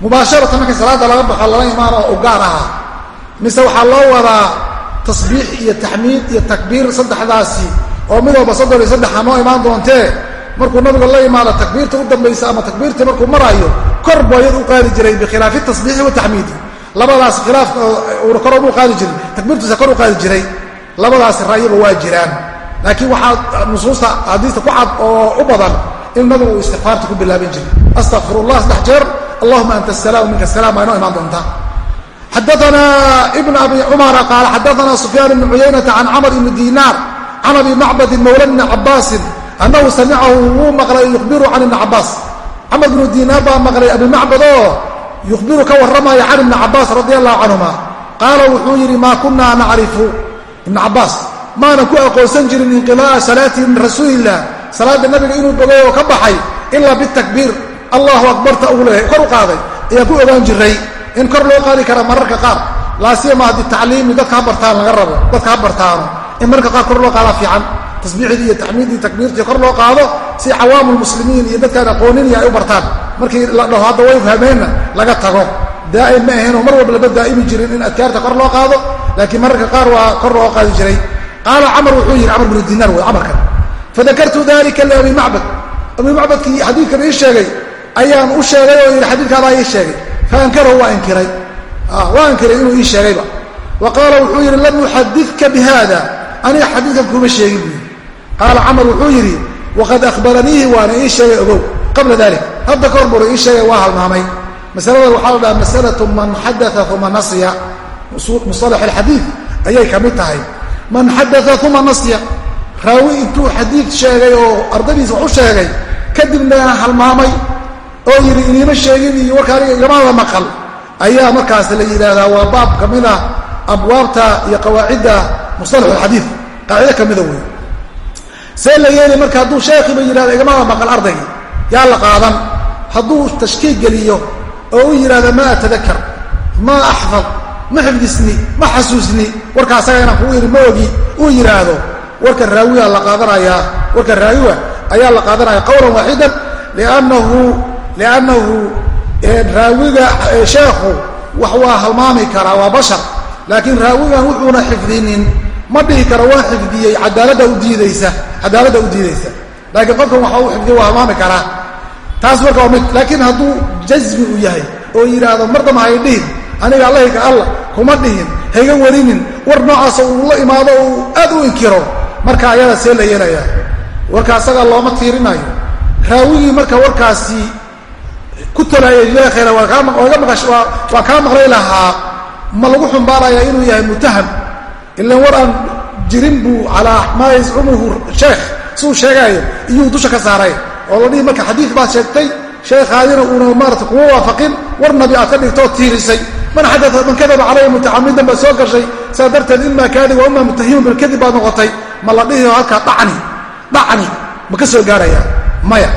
mubaasharatan markii salaadda laga baxo lala imaan oo u gaar ahaa mise waxaa loo wadaa tasbiix iyo taxmiid iyo takbiir saddexdaasi oo mid walba soddon iyo saddexa noo imaan doontee markuu nabigu la imaado takbiirta u dambaysa ama takbiirtii markuu maraayo kor buu ayad u qaadi jiray bikhilaafi tasbiixi wataxmiidi labadaas khilaafka uuna kor omu qaadi jirin takbiirtiisa kor u qaadi jiray labadaas ra'yiba waa jiraan. Laakiin waxaa nusuusta xadiista ku cad oo u badan in nabigu uu istikfaarta ku bilaaban jiray. Astaqfir saddex jeer allahuma anta asalaam minka asalaam baa inoo imaan doontaa xadaana ibn abi cumara qaala xadaana sufyaan ibni cuyaynata can camr ibni dinaar can abi macbadin mawla bni cabaasin annahu samicahu wuu maqlay yukhbiru can ibni cabaas camar bnu diinaar baa maqlay abimacbad oo yukhbiru ka warramaya can ibni cabaas radi allahu canhuma qaala wuxuu yidhi maa kunaa nacrifu ibn cabaas maanan ku aqoonsan jirin inqidaaa salaati rasuulilah salaadda nabiga inuu bogay oo ka baxay ilaa bitakbiir allahu akbarta uu leeyahay kor u qaaday ayaan ku ogaan jiray in kor loo qaadi kara mararka qaar laasiyama haddii tacliimi dadka ha bartaan laga rabo dadka ha bartaano in mararka qaar kor loo qaadaa fiican tasbiixdii iyo taxmiiddii takbiirtii kor loo qaado si cawaamulmuslimiin iyo dadkaan aqooniniya ay u bartaan. Markii la dhaho hadda way fahmeenna laga tago. Daa'im ma ahaynoo mar walba lama daa'imi jirin in adkaarta kor loo qaado laakiin mararka qaar waa kor loo qaadi jiray. Qaala camar wuxuu yidhi camar binu dinaar wey camarkan. Fadakartu dalika liabi macbad. Abi macbadkii xadiidkan ii sheegay ayaan u sheegay oo yidhi xadiidkaadaa ii sheegay. Faankarahu waa inkiray. Ah, waa inkiray inuu ii sheegayba. Wa qaala wuxuu yidhi lam uxadidka bi aniga xadiidkan kuma sheegin buu yidhi qaala camar wuxuu yidhi waqad ahbaraniihi waana ii sheegay ogow qabla dalik hadda ka hor buru ii sheegay waa halmaamay masalada waxaa la dhaha masalatu man xadaa uma nasya musalax alxadiid ayay ka mid tahay man xadaa uma nasya raawi intuu xadiid sheegay oo ardadiisa wax u sheegay kadibna halmaamay oo yidhi iniima sheegin iyo warka aniga igamaada maqal ayaa markaas la yidhaahdaa waa baab ka mid ah abwaabta iyo qawaacidda musalax alxadiid qaacido ka mida wey see la yeeli marka hadduu sheekhiiba yidhahdo igamaada maqal ardaygii yaa la qaadan. Hadduu tashkiig geliyo oo u yidhahdo ma atadakar ma axfad ma xifdisni ma xasuusni warka asaga inaan kugu yidhi ma ogi uu yidhaahdo. Warka raawiga la qaadanayaa warka raawiga ayaa la qaadanaya qawlan waaxidan liannahu liannahu raawiga sheekhu wax waa halmaami karaa waa bashar. Laakiin raawigan wuxuuna xifdinin ma dhihi karo waa xifdiyey cadaalada udiidaysa cadaaladda u diidaysa. Laakiin qofkan waxa uu xifdiya waa halmaami karaa taas marka waa mid laakiin hadduu jasmi uu yahay oo yidhaahdo mardama hay dhihin aniga allahayka alla kuma dhihin hayga warinin war noocaasa uu la imaado uu aad u inkiro. Marka ayada see la yeelayaa warka asaga looma tiirinayo. Raawigii marka warkaasi ku tolaayay sheekhayna waa kaa maqlay lahaa. Ma lagu xumbaaraya inuu yahay mutaham ilan war aan jirin buu calaa maa yazcumuhu sheekh siuu sheegaayo iyuu dusha ka saaray. Oo la dhihi marka xadiid baad sheegtay sheekhaadina uuna maarata kuma waafaqin war nabi aad ka dhigtoo tiirisay. Man xadaa man kadaba calaya mutacamidan baa soo gashay saa darteed imaa kaadib wa imaa mutahimun bilkadib baad noqotay. Ma la dhihi halkaa dhacni dhacni ma ka soo gaaraya maya.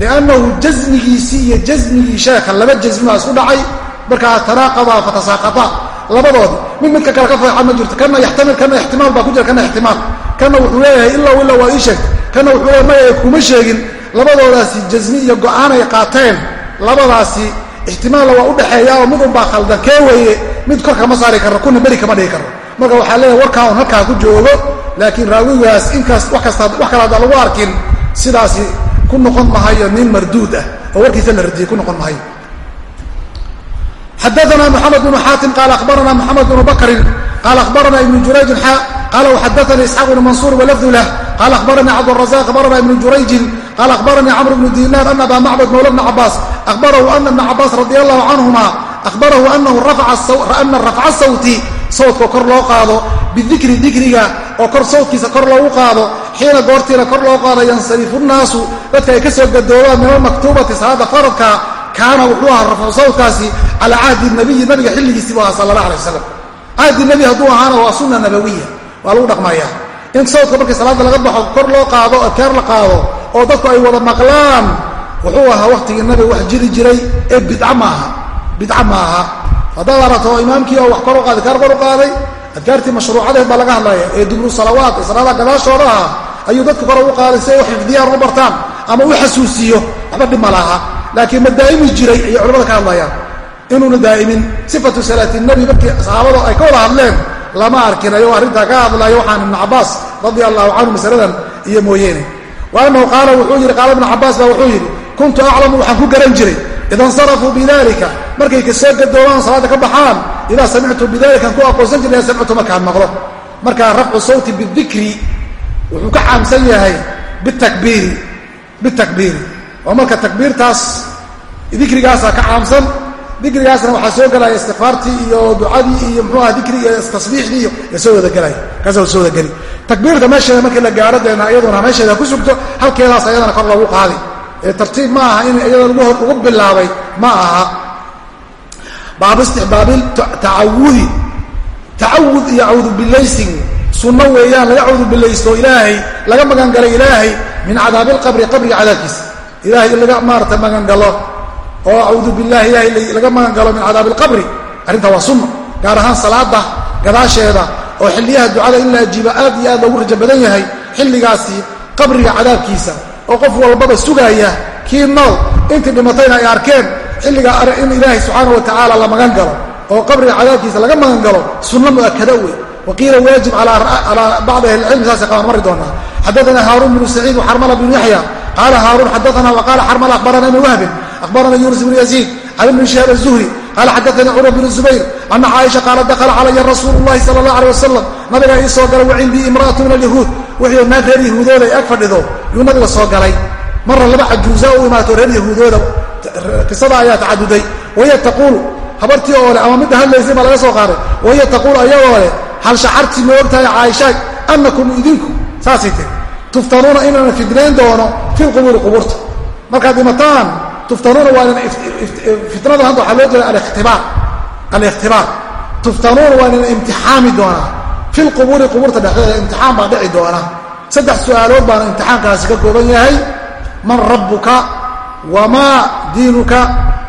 Liannahu jasmigiisii iyo jasmigii sheekha laba jasmi baa isku dhacay. Markaa tanaaqadaa fatasaaqataa labadoodi. Mid midka kale ka feexa ma jirto. Kana yaxtamil kana ixtimaal baa ku jira kana ixtimaal. Kana wuxuu leeyahay ilaa ila waa ii sheeg. Kana wuxuu leeyahay maya kuma sheegin. Labadoodaasi jasmi iyo go'aan ay qaateen. Labadaasi ixtimaalla waa u dhexeeya mid unbaa khaldan. Kee weeye? Mid kor kama saari karo kuna beri kama dhigi karo marka waxaa leeyahay warkaa un halkaa ku joogo laakiin raawigaas inkaas wax kasta wax kale haddaan lagu arkin sidaasi ku noqon mahayo nin marduud ah oo warkiisa la radiyey ku noqon mahayo xadaana mxamed bnu xaatim qaala akhbarana mxamed bnu bakrin qaala akhbarana ibnu jurayjin xa qaala waxadaanii isxaaq bnu mansuur walafdu lah qaala akhbaranii cabdrazaq akhbarana ibnu jurayjin qaala akhbaranii camr bnu diinaar ana aba macbad mawla bna cabaas ahbarahu ana bna cabaas radi allahu canhuma ahbarahu ana rafca sawti sawdka kor loo qaado bidikri dikriga oo kor sawdkiisa kor loogu qaado xiina goortiina kor loo qaado yansarifu nnaasu dadka ay ka soo gadoobaan min almaktuubati salaada faradka kaana wuxuu ahaa rafcu sawdkaasi calaa cahdi nabiyi nabiga xilligiisii ahaa sala allah alay wasalam cahdi nebi hadduu ahaana waa sunna nabawiya waa lagu dhaqmayaa. In sawdka markii salaadda laga baxo kor loo qaado adkaar la qaado oo dadku ay wada maqlaan wuxuu ahaa wakhtigii nabiga wax jiri jiray ee bidca maaha bidca ma aha. Haddaad arato imaamkii oo wax kor u qaaday adkaar kor u qaaday adkaartii mashruucadeed baa laga hadlaya ee dubru salawaat ee salaadaha gadaashooda ah ayuu dadku kor ugu qaaday si ay u xifdiyaan u bartaan ama u xasuusiiyo waxba dhib ma laha laakiin ma daa'imi jiray ayay culamada ka hadlayaan. Inuuna daa'imin sifatu salaati nabi markii saxaabada ay ka wada hadleen lama arkin arrintaa ka hadlayo waxaan ibnu cabaas radia allahu canhu masaladan iyo mooyeene. Wa qaala wuxuu yidhi qaala ibnu cabaas baa wuxuu yidhi kuntu aclamu waxaan ku garan jiray ida insarafuu bidalika markay ka soo gadoomaan salaadda ka baxaan idaa samictu bidalikaan ku aqoonsan jiray samictu markaan maqlo. Markaa rafcu sawti bidikri wuxuu ka caamsan yahay bitakbiiri bitakbiiri oo marka takbiirtaas dikrigaasaa ka caamsan dikrigaasna waxaa soo gelaya istikfaartii iyo ducadii iyo mxuuaha dikriga tasbiixdii iyo soo wadagelaya kaasa soo wadageli takbiirta meesheeda markii la gaaro deena iyaduna meesheeda ku sugto halkeedaas ayadana kor loogu qaadi. Tartiib ma aha in iyada lagu bilaabay ma aha. Baabu istixbaabi tacawudi tacawud iyo cawdubilaysigu sunno weeyaan laga cawdubilaysto ilaahay laga magangalay ilaahay min cadaabi lqabri qabriga cadaabkiisa ilahay in laga maarata magangalo oo acuudu billahi ilahay laga magangalo min cadaabi alqabri. Arrintaa waa sunno gaar ahaan salaada gadaasheeda oo xilliyaha ducada in la ajiibo aad iyo aad loogu rajo badan yahay xilligaasi qabriga cadaabkiisa oo qof walbaba sugaaya kii nool intii dhimatayna ay arkeen xilliga in ilaahay subxaana wa la magan galo oo qabriga cadaabkiisa laga magan galo sunno mu'akada wey waqiila waajib calaa bacdi ahli cilmi saasay qabaan mari doonaa xadaana haaruun bnu saciid waxarmala bnu yaxya qaala haaruun xadaana waqaala xarmala akhbarana ibn wahbin akhbarana yunus bnu yaziid can ibni shihaab azuhri qaala xadaanii curwa bnu zubayr ana caaisha qaala dakhala calaya rasuulu llahi sala allah aleh wasalam nabigaa ii soo galay wacindii imra'atu min alyahuud wixii naag reer yahuudooda ay ag fadhido yuu nabiga soo galay marna laba cajuuza u imaato reer yahuudooda qisada ayaa tacaduday wahiya taquulu habartii oo leh ama midda hadlaysay baa laga soo qaaday wahiya taquulu ayagoo leh hal shacartii ma ogtahay caaishaay annakum idinku saasay tiri tuftanuuna inaan fidnayn doono fi lqubuuri qubuurta. Markaad dhimataan tuftanuuna waa fitnadan hadda waxaa loo jeeda alikhtibaar. Alikhtibaar. Tuftanuuna waa inana imtixaami doonaa. Fi lqubuuri qubuurta dhexdeeda imtixaan baa dhici doona. Saddex su'aalood baana imtixaankaasi ka kooban yahay. Man rabbuka wamaa diinuka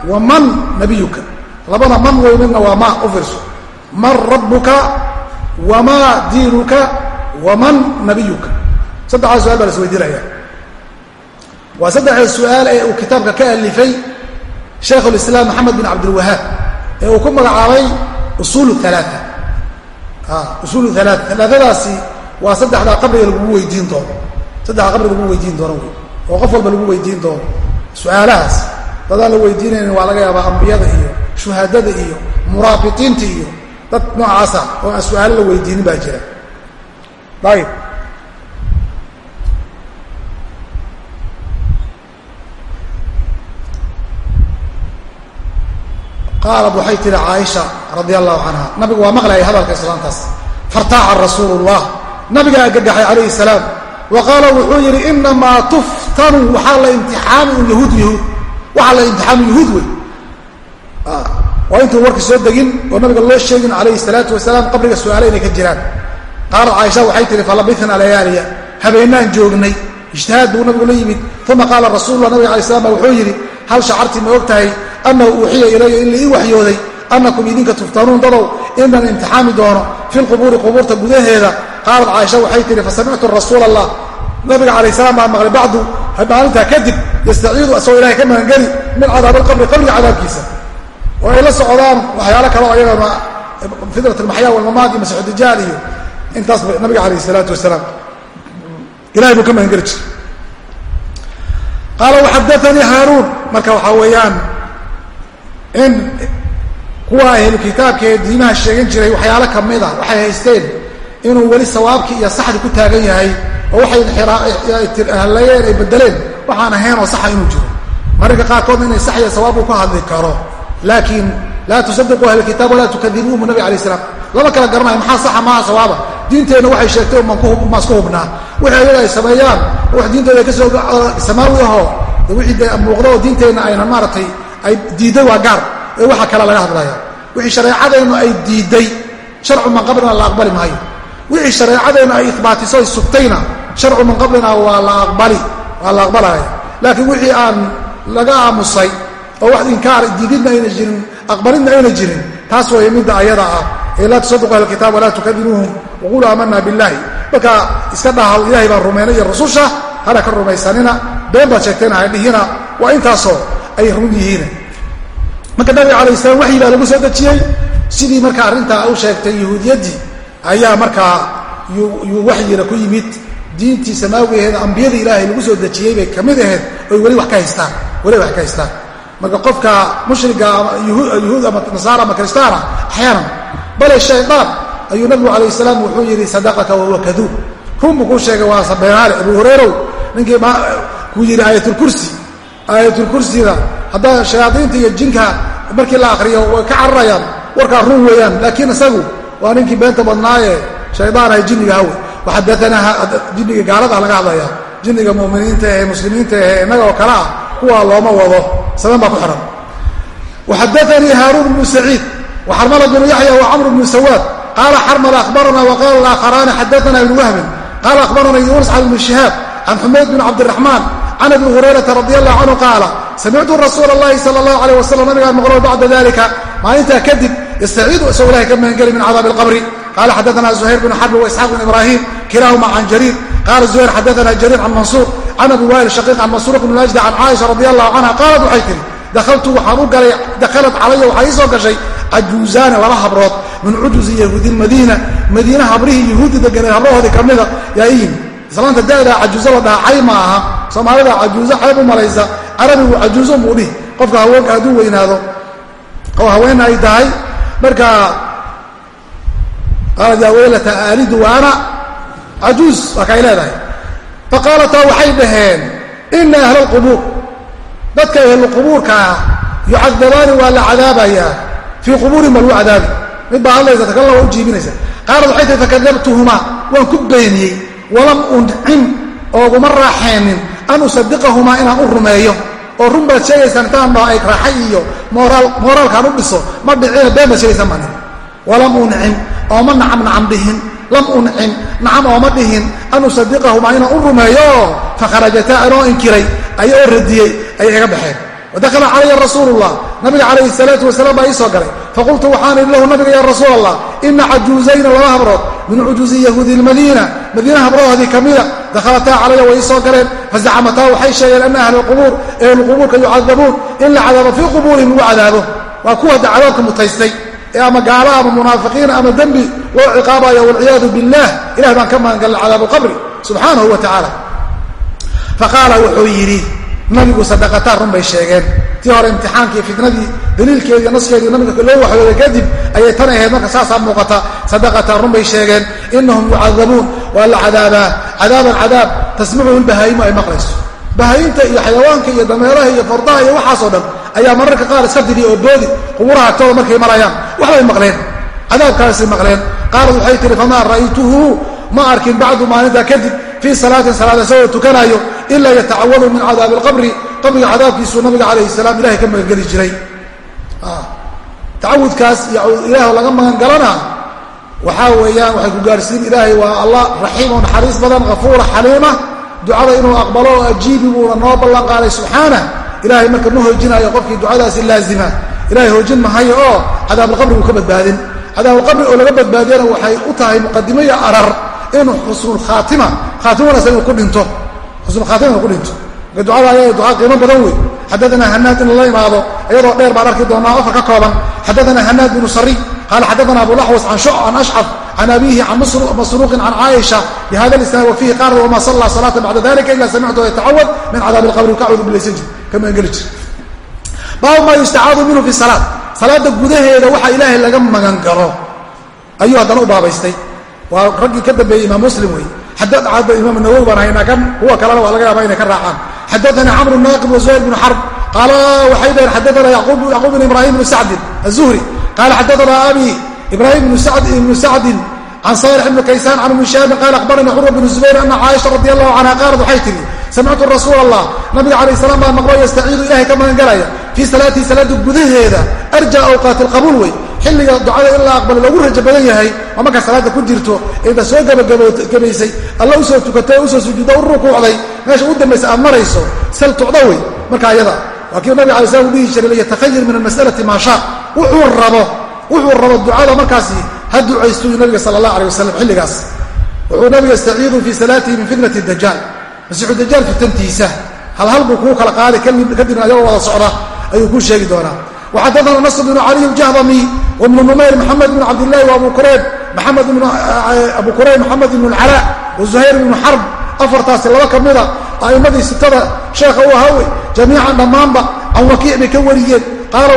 wa man nabiyuka. Labada man wey midna waa ma u fiirso. Man rabbuka wamaa diinuka waman nabiyuka saddexdaa su'al baa la isweydiinaya. Waa saddexda su'aal ee uu kitaabka ka alifay shaykh ulislaam maxamed bin cabdilwahaab ee uu ku magacaabay usuul alaa usuul alaa alaaadaasi waa saddexdaa qabriga lagugu weydiin doono. Saddexdaa qabriga lagugu weydiin doono wey. Oo qof walba lagu weydiin doono su'aalahaas. Dadaan la weydiinaynin waa laga yaabaa ambiyada iyo shuhadada iyo muraabiqiinta iyo dad noocaasa oo aan su'aalo la weydiinin baa jira. Ayib qaalad waxay tihi caaisha radia allahu canha nabigu waa maqlayay hadalka islaantaas. Fartaaca rasuulu llah nabigaa gagaxay calayhi salaam. Wa qaala wuxuu yidhi inamaa tuftanu waxaa la imtixaami un yahuud yahuud waxaa la imtixaami yahuud wey. Waa intuu warka soo degin oo nabiga loo sheegin calayhi salaatu wasalaam qabriga su'aale inay ka jiraan. Qaalat caaisha waxay tihi falabitna layaaliya habeenaan joognay ijtihaad buu nabigu la yimid. Uma qaala rasuulula nabiga alay slam wuxuu yidhi hal shacarti ma og tahay annahu uuxiya ilaya in la ii waxyooday annakum idinka tuftanuun dadow inaan imtixaami doono fi lqubuuri qubuurta gudaheeda qaalat caaisha waxay tihi fasamictu rasuula allah nabiga calayh salaam baan maqlay bacdu maalintaa kadib yastaciidu asagoo ilahay ka magangeli min cadaab alqabri qabriga cadaabkiisa oo ay la socdaan waxyaalo kale oo ayagana fidrat almaxyaa walmamaad iyo masiixudijaal iyo intaas nabiga calayh isalaatu wasalaam ilahay buu ka magangeli jiray qaala waxadaanii haaruun marka waxaa weeyaan in kuwa ahlu kitaabka ee diimaha sheegan jiray waxyaalo ka mid a waxay haysteen inuu weli sawaabkii iyo saxdii ku taagan yahay oo waxay hallayeen ay bedeleen waxaan ahayn oo saxa inuu jiro. Mararka qaarkoodna inay sax iyo sawaab uu ka hadli karo. Laakiin laa tusadiquu ahlkitaab walaa tukadibuuhu nabig alay slam lama kala garanayo maxaa saxa maaha sawaaba? Diinteenna waxay sheegtay maan isku hubnaa wixii ayaga ay sameeyaan wax diintooda ka soo samaawi ahoo wixii muuqda oo diinteenna ayna maaragtay ay diidday waa gaar. Ee waxa kale laga hadlaya wixii shareecadeennu ay diidday sharcu man qablina la aqbali maayo. Wixii shareecadeennu ay ibaatiso ay sugtayna sharcu man qablina waa la aqbali waa la aqbalaya. Laakiin wixii aan laga aamusay oo wax inkaar diididna ayna jirin aqbalidna ayna jirin taas way midda ayada ah. Ee laa tusadiqu ahla kitaab walaa tukadibuuhum waquluu aamana billahi. Marka iska dhahaw ilahay baan rumaynay iyo rususha hana ka rumaysanina been baad sheegtayna hadhihina waa intaasoo ay run yihiin. Marka nabiga calayh salaam waxyi baa lagu soo dejiyey. Sidii marka arrintaa u sheegtay yahuudiyaddii ayaa markaa yuu waxyina ku yimid. Diintii samaawigeeda ambiyada ilaahay lagu soo dejiyey bay ka mid ahayd oy weli wax ka haystaan weli wax ka haystaan. Marka qofka mushriga ama yuhuud ama nasaara ama kristaana axyaanan bale shaydaan ayuu nabigu calayh salaam wuxuu yidhi sadaqaka wahuwa kaduub run buu kuu sheegay waa sabeenaale abu hureyrow ninkii kuu yidhi aayatulkursi aayatulkursida haddaa shayaadiinta iyo jinka markii la akriyo way ka cararayaan warkaa run weeyaan laakiin isagu waa ninkii beenta badnaaye shaydaanaha jinniga hawe. Waxadaanaa jinniga gaalada laga hadlaya jinniga muminiinta ee muslimiinta ee innaga oo kale ah kuwaa looma wado sabeen baa ku xihan waxadaanii haaruun bnu saciid waxarmala bnu yaxya wa camr bnu sawaad qaala xarmala ahbarana waqaala alaakharaani xadaana ibnu wahbin qaala ahbarana yuunus can ibni shihaab can xumayd can abi hurayrata radi allahu canhu qaala samictu rasuula allahi sala allahu aleyh wasalam nabigaan maqlo bacda dalika maalintaa kadib yastaciidu isagoo ilahay ka magangeli min cadaabi alqabri qala xadaana zuhayr bn xarbi waisxaaq bn ibrahim kilaahuma can jariir qala zuhayr xadaana jariir can mansuur can abi wail shaqiiq can mansuur bn najdi can caaisha radi allahu canha qaalat waxay tihi dahaltu waxaan u galay dakhalat calaya waxaa ii soo gashay cajuuzaani laba habrood min cujuzi yahuudi madiina madiina habrihii yahuudi deganee habrahoodii kamida yaa ii yimi islaanta da'daa cajuuzo la dhaha cay ma aha soomaalida cajuuzo xeeb u malaysa carabigu cajuuzo buu dhihi. Qofka haweenka hadduu weynaado oo haweenna ay tahay marka qaalat yaa weylata aalidu wa ana cajuuz waa leedahay. Faqaalataa waxay dhaheen ina ahla alqubuur. Dadka ahluqubuurka ah yucadabaani waa la cadaabayaa fii qubuurihim waa lagu cadaabi. Mid baa hadlaysa ta waa u jiibinaysa. Qaalat waxay tahi fakadabtuhumaa waan ku beeniyey walam uncim ooguma raaxeenin an usadiqahumaa inaan u rumeeyo oo run baad sheegaysaan intaan ay raaxay iyo mooraalkaan u dhiso ma dhicina been baad sheegaysaan baan walam uncim ooma nacam nacam dhihin lam uncim nacam ooma dhihin an usadiqahumaa inaan u rumeeyo fakharajata anoo inkiray aya oo radiyey ayay iga baxeen. Wadakhala calaya rasuulu llah nabiga calayhi salaatu wasalaam baa ii soo galay. Faqultu waxaan idhi lahu nabiga ya rasuul allah ina cajuuzayna laba habrood min cujuuzi yahuudi lmadiina madiina habroodii kamida dakhalataa calaya way soo galeen. Fazacamataa waxay sheegeen ana ahla alqubuur ehlulqubuurka yucadabuun in la cadaabo fii qubuurihim lagu cadaabo. Waa kuwa da cadaabka mutaystay ee ama gaalo ama munaafiqiina ama dembi loo ciqaabayo walciyaadu billah ilahay baan ka magangalna cadaabu qabri subxaanahu wa tacaala faqaala wuxuu yidhi nabigu sadaqataan run bay sheegeen. Tii hore imtixaankii fitnadii daliilkeedii naskeedii nabiga loo waxyooday kadib ayay tan ahayd. Marka saasaa muuqata sadaqataan run bay sheegeen. Inahum yucadabuun waa la cadaabaa. Cadaaban cadaab tasmacuhu lbahaayimu ay maqlayso. Bahaayinta iyo xayawaanka iyo dameeraha iyo fardaha iyo waxaasoo dhan ayaa mararka qaar iska didi oo boodi quburaha agtooda markay marayaan. Waxbay maqleen. Cadaabkaasay maqleen. Qaalad waxay tihi famaa ra'aytuhu? Ma arkin bacdu maalintaa kadib fii salaatin salaad isagoo tukanaayo ilaa yatacawadu min cadaabi alqabri qabriga cadaabkiisuu nabiga calayhi salaam ilahay ka magangeli jiray. tacawudkaas ilaah laga magangalana waxaa weeyaan waxay ku gaarhsiin ilaahay waa allah raxiimo naxariis badan hafuura xaliima ducada inuu aqbalo oo ajiibi buuna noo ballan qaaday subxaana ilahay marka ma hoojinayo qofkii ducadaasi laazima ilahay hoojin mahayo oo cadaabulqabrigu ka badbaadin cadaabulqabri oo laga badbaadiyana waxay u tahay muqadimo iyo arar inuu xusnulkhaatima khaatima wanaagsan inuu ku dhinto xusnulkhaatima inuu ku dhinto marka qiimo badan wey xadaana hanaad in lala imaado iyadoo dheer baan arki doonaa afar kooban. Xadaana hanaad binu sari qaala xadaana abulaxwas can ashcaf can abiihi can masruuqin can caaisha bihada lisnaad wa fiihi qaala wama sallaa salaata bacda dalika ila samictu yatacawad min cadaabi alqabri kacuudu bilaysan jir ka magangeli jir. Baabu maa yustacaadu minhu fi salaad. Salaada gudaheeda waxa ilaahay laga magan galo. Ayuu haddana u baabaystay. Waa raggii ka dambeeyey imaam muslim wey imaam nawowi baan haynaa kuwa kalena waa laga yaaba inay ka raacaan xadaana camru naaqib wa zuhayr bnu xarb qaala waxay dhaheen xadaana yacquub bn ibrahim bnu sacdin azuhri qaala xadaana abi ibrahim ibnu sacdin can saalix ibni kaysaan can ibni shahabin qaala akhbaranii curwa bnu zubayr ana caaisha radi allahu canha qaalat waxay tihi samictu rasuul allah nabiga calayh salaam baa maqlo yastaciidu ilahay ka magan galaya fii salaatii salaada gudaheeda arja alqabuul wey xilliga ducada in la aqbalo loogu rajo badan yahay oo markaa salaada ku jirto inta soo gabagabaysay alla u soo tukatay u soo sujuudda u rukuucday meesha u dambaysa aad marayso sal tucda wey. Marka ayada waa kii nabiga alay slam u dhihi jiray liyatakhayar min almas'alati maa shaa. Wuxuu rabo wuxuu rabo ducada markaasi ha ducaystuyu nabiga sala allah alay wasalam xilligaas. Wuxuu nabiga yastaciidu fii salaatihi min fitnati dajaal masiixu dajaal fitantiisa halhal buu kuu kala qaaday kadibna ayagoo wada socda ayuu kuu sheegi doonaa waxadana nasr bnu caliy jahdami wbnu numayr maxamed bn cabdillahi abu kurayb abu kurayb maxamed ibnu lcalaa wazuhayr ibnu xarb afartaasi laba ka mida a'immadii sitada sheekha u ahaawey jamiican dhammaanba can wakiic bay ka wariyeen qaala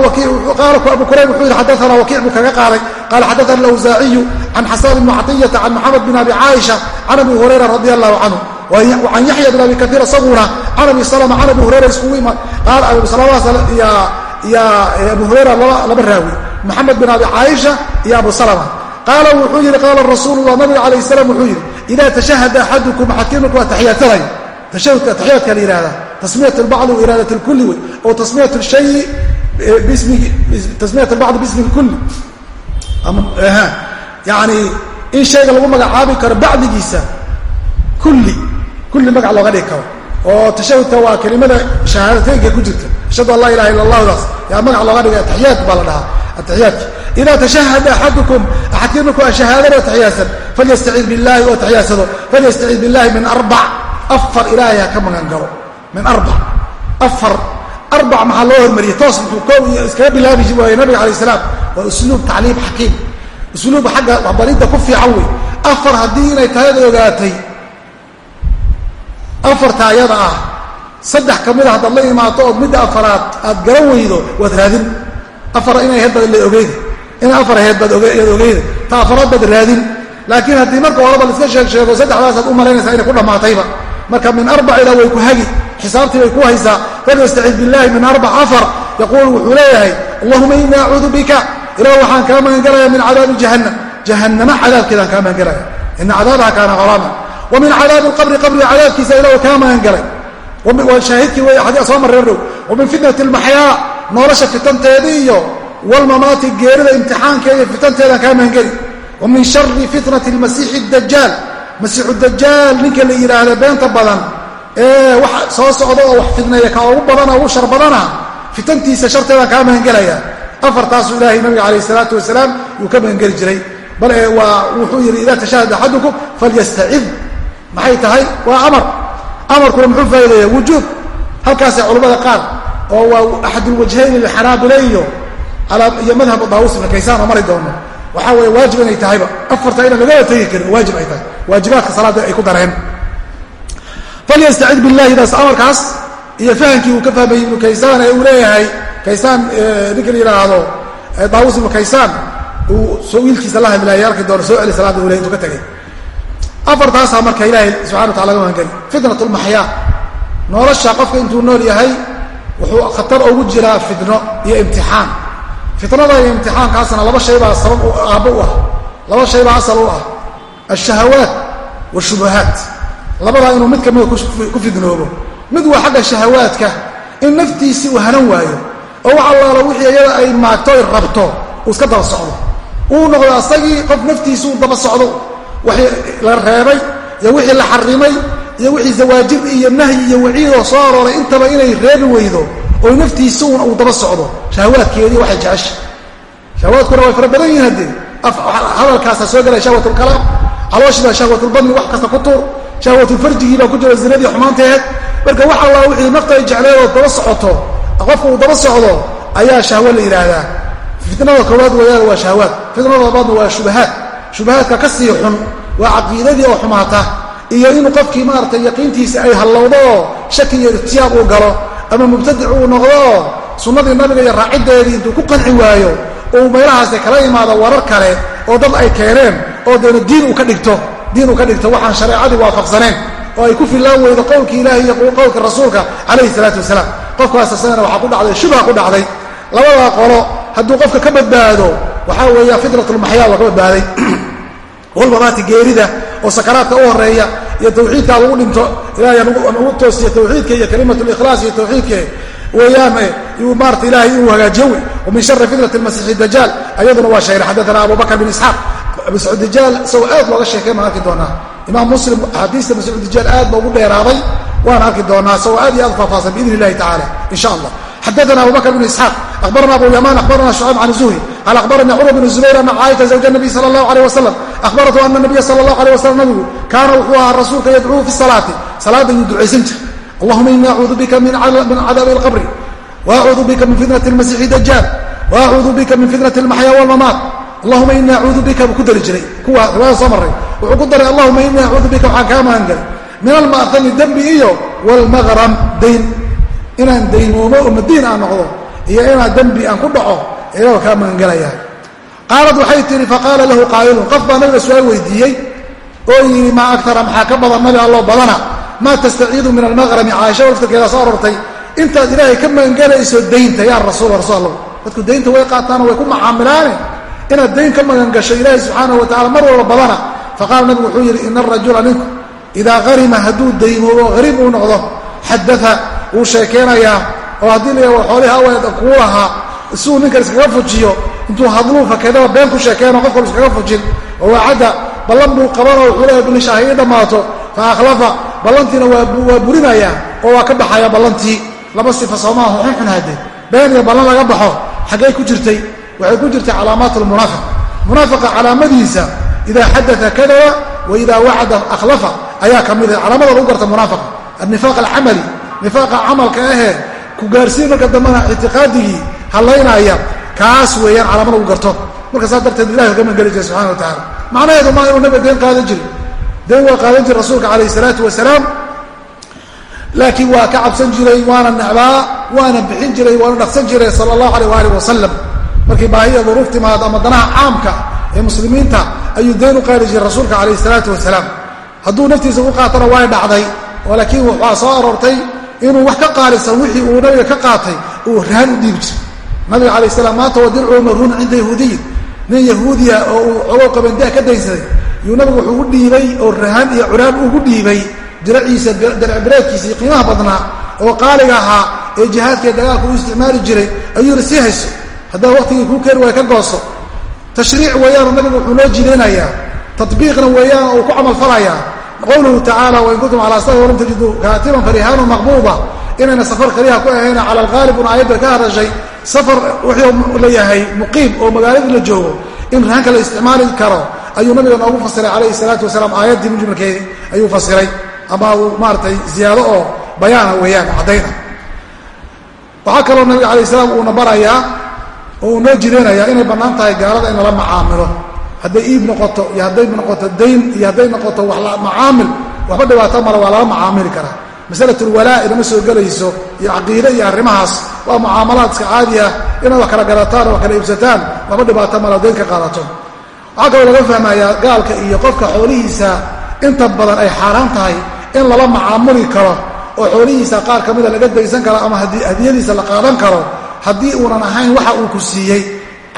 abu kurayb wuxuu yidhi xadaana wakiic buu kaga qaaday qaala xadaana alawsaaciyu can xasaan ibni caطiyata can maxamed bin abi caaisha can abi hurayra radi allahu canhu can yaxya bn abi kaiir isaguna can abi salma can abi hurayra iskugu salamaas iyo abu hurayra laba raawi maxamed bin abi caaisha iyo abu salma qaala wuxuu yidhi qaala rasuulullah nabiga calayh salam wuxuu yidhi idaa tashahada axadukum axadkiin markuu atixiyaatanay tashahudka atixiyaadka la yihahdaa tasmiyat lbacdi wa iraadat lkulli wey oo tasmiyat shayi tasmiyat albacdi bismi lkulli yani in shayga lagu magacaabi karo bacdigiisa kulli kulli magac looga dhigi karo oo tashahudka waa kelimada shahaadateynka ku jirta ashhadu an laa ilaha illa allahdaas yaa magac looga dhigay ataxiyaat baa la dhahaa. Ataxiyaatki ida tashahada axadukum axadkii markuu shahaadada falyastacid billahi oo taxiyaadsado falyastacid billahi min arbac. Afar ilaahay ha ka magan galo min arbac. Afar. Arbac maxaa loo hormariyey? Toos muxuu iyo iskaga bilaabi waayey nabiga alay salaam. Waa usluub tacliim xakiim. Usluub xagga waxbaridda ku fiican wey afar haddii inay tahay ad ogaatay. Afarta ayada ah saddex ka mid a haddaad la imaato ood midda afaraad aad garan weydo waad raadin. Afar inay baad la ogeyda inay afar ahayd baad ogeyda ta afaraad baad raadin. Laakiin haddii marka horeba laiska sheeg sheego saddexdaasaad u malaynaysaa inay ku dhammaatayba marka min arbacina way ku hagi. Xisaabtii bay ku haysaa. Falyastacid billahi min arbac afar. Yaquulu wuxuu leeyahay allahuma ini acuudu bika. Ilah waxaan kaa magangelaya min cadaabi jahannam. Jahannama cadaabkeedaan kaa magangelaya ina cadaabaha kaana haraama wa min cadaabi qabriga cadaabkiisa ilah kaa magangelay shaahidkii wey xadii soo marreen dhow wa min fitnati lmaxyaa nolosha fitanteedii iyo walmamaati geerida imtixaankeeda iyo fitanteedaan kaa magangeli wa min shari fitnati lmasiixi dajaal masiixu dajaal ninka la yidhaahda beenta badan ee wax soo socda oo wax fidneeya ka ugu badana ugu shar badana fitantiisa sharteedaan kaa magangelaya afartaasuu ilaahay nabiga calayh isalaatu wasalaam yuu ka magangeli jiray. Bal waa wuxuu yidhi idaa tashahad axadukum falyastacid maxay tahay? Waa amar amarkuna muxuu faa'ideeya wujuub. Halkaasay culimmada qaar oo waa axadulwajhayni lilxanaabile iyo madhabu daawus ibna mari doono. Waxaa weeye waajib inay tahayba. Afarta inaan lagaba tegi karin waajib ay tahay. Waajibaadka salaadda ay ku dareen. Falyastacid billahidaas amarkaas iyo fahamkii uu ka fahmayey ibnu kaysaan ee uu leeyahay kaysaan ninka la yidhaahdo daawus ibnu kaysaan uu wiilkiisa la hadlaayay arki doono soo celi salaada uu ley intuu ka tegay afartaasaa marka ilaahay subxana watala laga magangeli fitnat lmaxyaa nolosha qofka intuu nool yahay wuxuu khatar ugu jiraa fitno iyo imtixaan. Fitnada iyo imtixaankaasna laba shay baa sabab aabbo u ah. Laba shay baa asal u ah. Alshahawaat washubahaat labadaa inuu mid kamida ku fidnoobo mid waa xagga shahawaadka in naftiisii uu hanan waayo oo wax allaala wixii iyada ay maagto ay rabto uu iska daba socdo. Uu noqdo asagii qof naftiisi uu daba socdo wixii la reebay iyo wixii la xarimay iyo wixii zawaajir iyo nahyi iyo waciidoo soo arooray intaba inay reebi weydo oo naftiisi uun uu daba socdo shahawaadkeedii waxay jecesha shahawaadkuna way fara badan yihiin haddee hadalkaasaa soo gelaya shahwatlkalaam calooshiibaa shahwatulbadni wax kasta ku tuur shahwatulfarjigii baa ku jiro zinadii xumaanteed. Marka wax allaa wixii nafta ay jecleed oo daba socoto qofka uu daba socdo ayaa shahwo la yidhaahdaa. Fitnada shubahaadka ka sii xun waa caqiidadii oo xumaata iyo inuu qofkii maaragtay yaqiintiisa ay hallowdo shaki iyo irtiyaab uu galo ama mubtadic uu noqdo oo sunnadii nabiga iyo raaciddeedii intuu ku qanci waayo uu meelahaasi kala imaado warar kale oo dad ay keeneen oo deena diin uu ka dhigto diin uu ka dhigto waxaan shareecadii waafaqsaneen oo ay ku fillaan weydo qowlkii ilaahi iyo qowlka rasuulka calayhi salaatu wasalaam. Qofkaas isagana waxaa ku dhacday shubha ku dhacday labadaa qolo hadduu qofka ka badbaado waxaa weeya fitratulmaxyaa waa ka badbaaday. Walmamaati geerida oo sakaraadka u horreeya iyo tawxiidkaa lagu dhinto ilahay nugu toosiya tawxiidka iyo kalimat likhlaas iyo tawxiidka weeyaan maarata ilahay inuu hagaajiyo wey wa min shari fitnati lmasiixi dajaal ayaduna waa sheegay xadaana abu bakr bin isxaaq. Mascuud dajaal isagoo aad looga sheekay maan arki doonaa. Imaam muslim axaadiista mascuud dajaal aad ba ugu dheeraaday waan arki doonaa. Isagoo aad iyo aad faahfaahsan biidn illahi tacala in sha allah. Xadaana abu bakr bn isxaaq abarna abu yaman abarna shucayb can zuhri qal abarani curwa bn zubayr ana caaisha zawja nabiy sala allahu aleyh wasalam ahbaratu ana nabiya sala allahu aleyh wasalam nabigu kaana wuxuu ahaa rasuulka yadcuu fi salaati salaada yuu ducaysan jira allahuma ini acuudu bika min cadaabi alqabri waacuudu bika min fitnati lmasiixi dajaal waacuudu bika min fitnati almaxya walmamaat allahuma ini acuudu bika buu ku dari jiray kuwa riwaayada soo marray wuxuu ku daray allahuma ini acuudu bika waxaan kaa magangalay min alma'tami dembi iyo walmaqram dayn inaan daynoomo oo madiin aan noqdo iyo inaan dembi aan ku dhaco ilaah kaa magangelaya qaalad waxay tihi faqaala lahu qaa'ilun qof baa nabiga su'aal weydiiyey oo yidhi maa agtara maxaa ka badan nabi alloo badana? Maa tastaciidu min almaqrami caaisha laftirkeeda soo arortay intaad ilaahay ka magangelayso daynta yaa rasuul rasuul dadku daynta way qaataano way ku macaamilaane. Inaad dayn ka magangasho ilaahay subxaanahu wa tacala mar walba badana. Faqaala nabigu wuxuu yidhi ina arajula ninku idaa harima hadduu daymoobo hariib uu noqdo xadaa wuu sheekeynayaa oo haddii la yah xoolihii aweed kuu lahaa siuu ninkan iskaga fujiyo intuu hadluu fakedaba been ku sheekeeno qof kal iskaga fujin oo waacadda ballan buu qabanoo wuxuu leeya bilisha ha ii dhammaato fa akhlafa ballantiina waa burinayaa oo waa ka baxaya ballantii. Laba sifa soomaahu xunxun hade been iyo ballan laga baxo xaggay ku jirtay waxay ku jirtay calaamaat lmunaafiq munaafiqa calaamadiisa idaa xadaa kadaba wa idaa wacada akhlafa ayaa ka mid ah calaamada lagu garta munaafiqa. Annifaaq alcamali nifaaqa camalka ahee ku gaarsiin marka dambena ictiqaadigii hallaynaya kaas weeyaan calaamad lagu garto. Marka saas darteed ilahi ka mageli jira subxana wa tacala macnaheedu maa inuu nabiga deen qaadan jiri deen waa qaadan jira rasuulka calayh isalaatu wasalaam laakiin waa ka cabsan jiray waana necbaa waana bixin jiray waana dhaqsan jiray sala allahu aleyh waalih wasalam markii baahiya duruuf timaado ama danaha caamka ee muslimiinta ayuu deen u qaadi jiray rasuulka calayh isalaatu wasalaam hadduu naftiisa u qaatana way dhacday oo laakiin waxaa soo aroortay inuu wax ka qaalisan wixii uu nabiga ka qaatay uu rahan u dhiibi jiray nabiga calayh salaam maanta waa dircuu marhuun cinda yahuudiyin nin yahuudiya oo uu xogow qabandaa ka daynsaday yuu nabigu wuxuu u dhiibay oo rahan iyo curaan ugu dhiibay diraciisa darcbireedkiisa iyo qiimaha badnaa oo qaaliga ahaa ee jihaadkee dagaalka u isticmaali jiray ayuu sii hayso haddaa waqtigii kuu keeni waaya ka gooso. Tashriic weeyaanoo nabigu wuxuu noo jidaynayaa tatbiiqna weeyaan uu ku camalfalayaa qowluhu tacaala wain kuntum calaa safar walam tajiduu kaatiban farihaanun maqbuuda inayna safar kaliha ku ahayna cala alqaalib un aayadda ka hadashay safar wuxuu leeyahay muqiim oo magaaladii la joogo in rahanka la isticmaali karo ayuu nabiga noogu fasiray calayhi salaatu wasalaam aayaddii mujmalkeedii ayuu fasiray ama uu maaratay ziyaado oo bayaana weeyaan caddayna waxaa kaloo nabiga alayh salaam uuna barayaa oo uu noo jireenayaa inay bannaan tahay gaalada in lala macaamilo hadday iib noqoto iyo hadday noqoto dayn iyo hadday noqoto wax macaamil waxba dhibaato male waa lala macaamili karaa. Masalatulwalaa inama soo gelayso iyo caqiide iyo arrimahaas waa mucaamalaad iska caadi ah inaad wax kala garataan oo wax kala iibsataan waxba dhibaato male dayn ka qaadato. Waxaa kaloo laga fahmayaa gaalka iyo qofka xoolihiisa inta badan ay xaaraan tahay in lala macaamuli karo oo xoolihiisa qaar ka mida laga daysan karo ama hadiyadiisa la qaadan karo haddii uunan ahayn waxa uu ku siiyey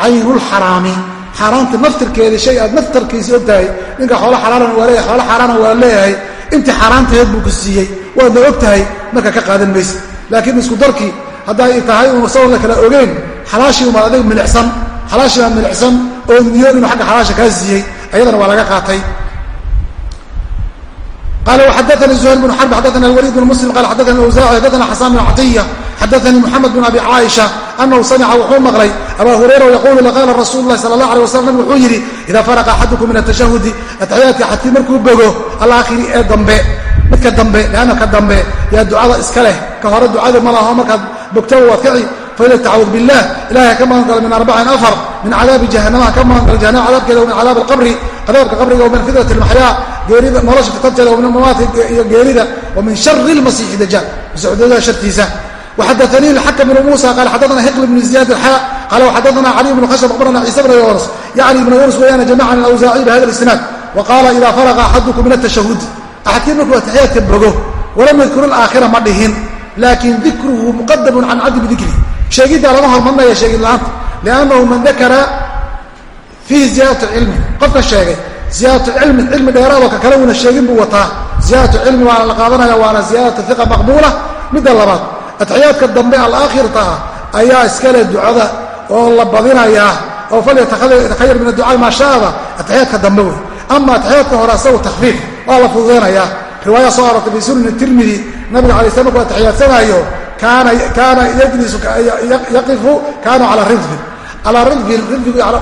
caynulxaraami xaaraanta naftirkeeda shay aad naftarkiisi og tahay ninka xoolo xalaalan waa leeyahay xoolo xaaraana waa leeyahay intii xaaraantaheed buu ku siiyey. Waadna og tahay marka ka qaadan maysa laakiin isku darkii hadday tahay uun la kala ogeyn xalaashii umaad adig milicsan. Xalaashii baa milicsan oo niyoon inuu agga xalaasha kaa siiyey ayadana waa laga qaatay qala xadanii زhayr بن xrb xadana اwlيd بن msلm qal xadana awزaaci xadana xasan بn caطiya xadanii mxamed بn abi caaisha anahu samica wuxuu maqlay aba hurayra yaqulu laqaala rasul اlahi salى اlah alيه waslam nabig wuxuu yidhi ida faraqa axadukum min atashahudi ataxiyaadka xadkii markuu bogo alaakhiri ee dambe midka dambe leanna ka dambe yaa ducada iska leh ka hore ducada ma laho markaad bogtaba waad kici falyatacawad biاllah ilahay ka magan galo min arbacin afar min cadaabi jahanamaha ka magan galo jahanama cadaabkeeda min cadaab اlqabri cadaabka qabriga wa min fitrat اlmaxyaa geerida nolosha fitanteeda wa min mamaati iyo geerida wa min shari اlmasiixi dajaal masiixudajaal shartiisa وxadثnي الxkم بن موسى qال xadثna hqل بن زiyاad الxاء qال وxadثna علي بن khشب أخبرna عيسى بن يونس yعnي بن يونس weyaan جماعة الأwزاaعي بhda الإسناad وqاla إida فرغa أxadكم min التشhهد أxadkii markuu atixyaadka bogo walam ydkur الآakhira ma dhihin lakin dikruhu مqadم can cadmi dikri sheegiddaa lama hormarnaya sheegid la'aanta liannahu man dakara fiihi ziyaadatu cilmin qofka sheegay ziyaadatu cilmin cilmi dheeraadoo ka kale uuna sheegin buu wataa. Ziyaadatu cilmi waana la qaadanaya waana ziyaadatu iqa maqbuula. Midda labaad adxiyaadka dambe alaakhirta ah ayaa iskale ducada oo la badinayaa oo falyatakhayar min adducaai maa shaada atxiyaadka dambe wey. Ama atxiyaadka hore asagu takfiif waa la fududaynayaa riwaaya soo aroortay fii sunani tirmidi nabiga alay slam markuu atixiyaadsanayo kaana yajlisu yaqifu kaanu calaa ridfin calaa ridfin ridfigu ala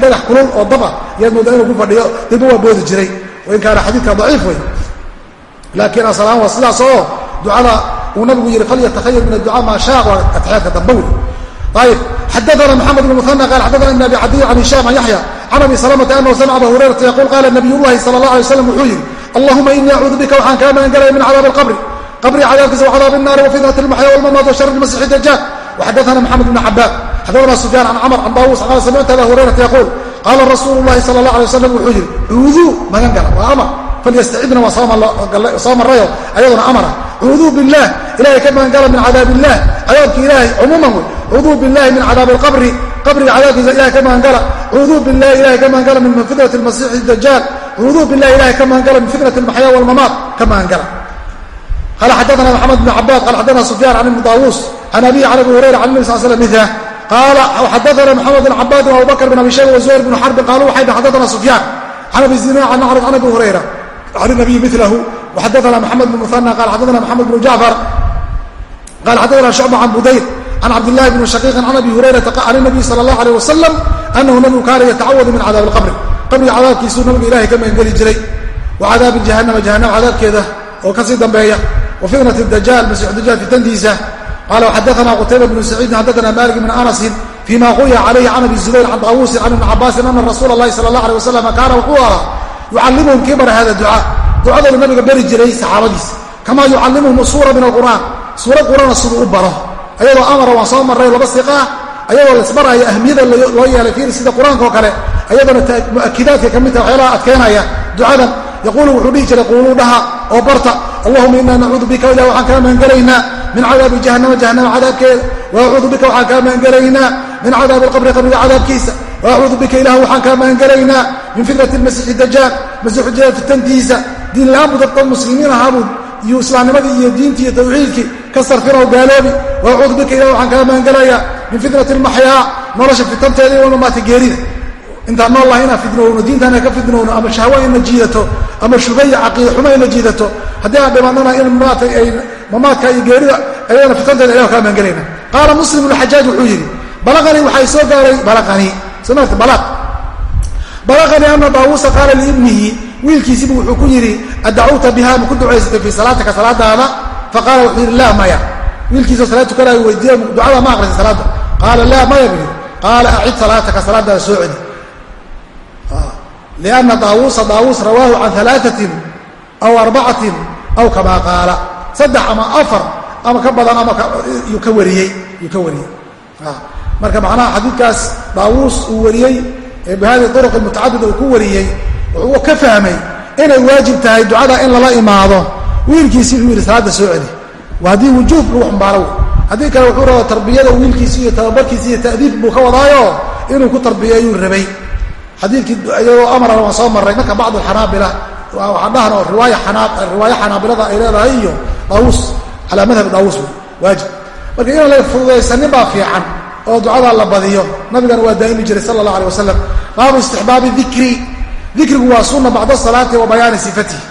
dhagax kulul oo daba yaad moodaa inuu ku fadhiyo dibba waa boodi jiray. Wain kaana xadiidka daciif wey laakiin asalaan waa sidaas oo ducada uu nabigu yihi falyatakhayar min adducaa maa shaa waa atixyaadka dambe wey ayib xadaana mxamed bn muana qal xadana ibn abi cadiy can hishaam can yaxya can abi salamata anahu samca aba hurayrata yaquul qaala nabiy llahi sala allah alay waslam wuxuu yihi allahuma inii acuudu bika waxaan kaa magan galaya min cadaabi alqabri qabri cadaabkiisa wacadaab الnaari wafitnat اlmaxya wاlmamaat washar اlmasixi dajaal waxadaana mxamed bn cabaad xadana sufyaan can camr can daawuus qaala samictu aba hurayrata yaquul qaala rasuulu llahi sala allah alay wasalam wuxuu yihi cuuduu magan gala waa amar falyastacidna waa soo marayo ayaduna amara cuuduu biاllah ilahay ka magan gala min cadaab illah cadaabki ilahay cumuuman wey cuuduu biاllahi min cadaabi اlqabri qabriga cadaabkiisa ilahay ka magan gala cuuduu biاllahi ilahay ka magan gala min fitnati اlmasiixi dajaal cuuduu billahi ilahay ka magan gala min fitnati اlmaxyaa wاlmamaat ka magan gala qala xadaana maxamed bn cabaad qala xadana sufyan can ibni daawuus can abihi can abi hurayra can nabi sal slam mila qaala xadaana maxamed bn cabaadin abubakr bn abi shayba wazuhayr bn xarbin qaaluu waxay dha xadaana sufyaan can abi zina can macrad can abi hurayra can nabiyi milahu waxadaana maxamed bn muhana qala xadaana maxamed bn jacfar qala xadaana shucba can budayr can cabdillahi bni shaqiiqin can abi hurayrata can nabiy sala allah aleyh wasalam anahu nabigu kaana yatacawadu min cadaabi alqabri qabriga cadaabkiisuu nabiga ilahay ka magangeli jiray wa cadaabi jahanama jahanama cadaabkeeda oo ka sii dambeeya wa fitnat dajaal masiix dajaal fitantiisa qala xadaana qutayba bnu saciidin xadaana malik bn anasin fima quya calayhi can abi zubayr can daawuusin can ibni cabaasin ana rasuula allahi sala allah aleh wasalam kaana wuxuu ahaa yucallimuhum kii bara hada ducaa ducadooda nabiga beri jiray saxaabadiisa kamaa yucallimuhum suura min alqur'aan suurad qur'aana siduu u baro. Ayadoo amara waan soo marray laba siqaa ayadoo laisbaraayo ahmiyada loo yeelay fiir sida qur'aanka oo kale ayadoona mu'akidaadka ka mid taha waxyaalaha adkeynaya ducadan yaquulu wuxuu dhihi jiray quuluu dhaha oo barta allahuma inaa nacuudu bika ilah waxaan kaa magangelaynaa min cadaabi jahannama jahanama cadaabkeeda waacuudu bika waxaan kaa magangelaynaa min cadaabi alqabri qabriga cadaabkiisa waacuudu bika ilah waxaan kaa magangelaynaa min fitnati lmasiixi dajaal masiixu dajaal fitantiisa diin la'aan buu dad muslimiin ahaabuu iyo islaamnimadii iyo diintii iyo tawxiidkii ka sarfinow gaaloobi waacuudu bika ilah waxaan kaa magangelayaa min fitnati lmaxyaa nolosha fitanteeda iyo walmamaata geerida intaan nool laha inaan fidnowno diintaana ka fidnowno ama shahwa ina jiidato ama shubaya caqiida xumo ina jiidato haddii aan dhimanana in maata ay mamaadka iyo geerida ayadana fitanteeda ilah kaa magangelayna qaala muslim bnuxajaaj wuxuu yidhi balaqanii waxay soo gaaray balaqanii somaarta balaq. Balaqanii ana daawuusa qaala liibnihi wiilkiisibu wuxuu ku yidhi adacawta biha ma ku ducaysatay fii salaatika salaadaada? Faqaala wuxuu yidhi laa maya. Wiilkiisoo salaad tukanaayo weydiiya ducada ma aqrisa salaadda. Qaala laa maya bu yidhi. Qaala acid salaataka salaadaada soo celi lianna daawuusa daawuus rawaahu can alaaثatin aw arbacatin aw kamaa qaala saddex ama afar ama ka badan ama yuu ka wariyey yuu ka wariyey marka macnaha xadiidkaas daawuus uu wariyey ee bihadi uruq mutacadida uu ku wariyey wuxuu ka fahmay inay waajib tahay ducada in lala imaado wiilkiisii wuxuu yidhi salaadda soo celi waa haddii wujuub lagu xambaaro haddii kale wuxuu rabaa tarbiyada wiilkiisi iyo tababarkiisi iyo ta'diib buu ka wadaayo inuu ku tarbiyeeyuu rabay xadiidkii iyadoo amarana waan soo marray. Marka bacd alxanaabila waxaan dhahan oo riwaayo xanaabilada ay leedahay iyo daawuus calaa madhab daawuus waajib. Marka inaan la fududaysanin baa fiican oo ducadaa la badiyo. Nabigana waa daa'imi jiray sala allah alay wasalam baabu istixbaabi dikri dikrigu waa sunna bacda salaati wa bayaani sifatihi.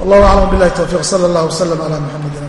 Wallahu aclam billahi towfiiq sala allah wasalam ala muxamedin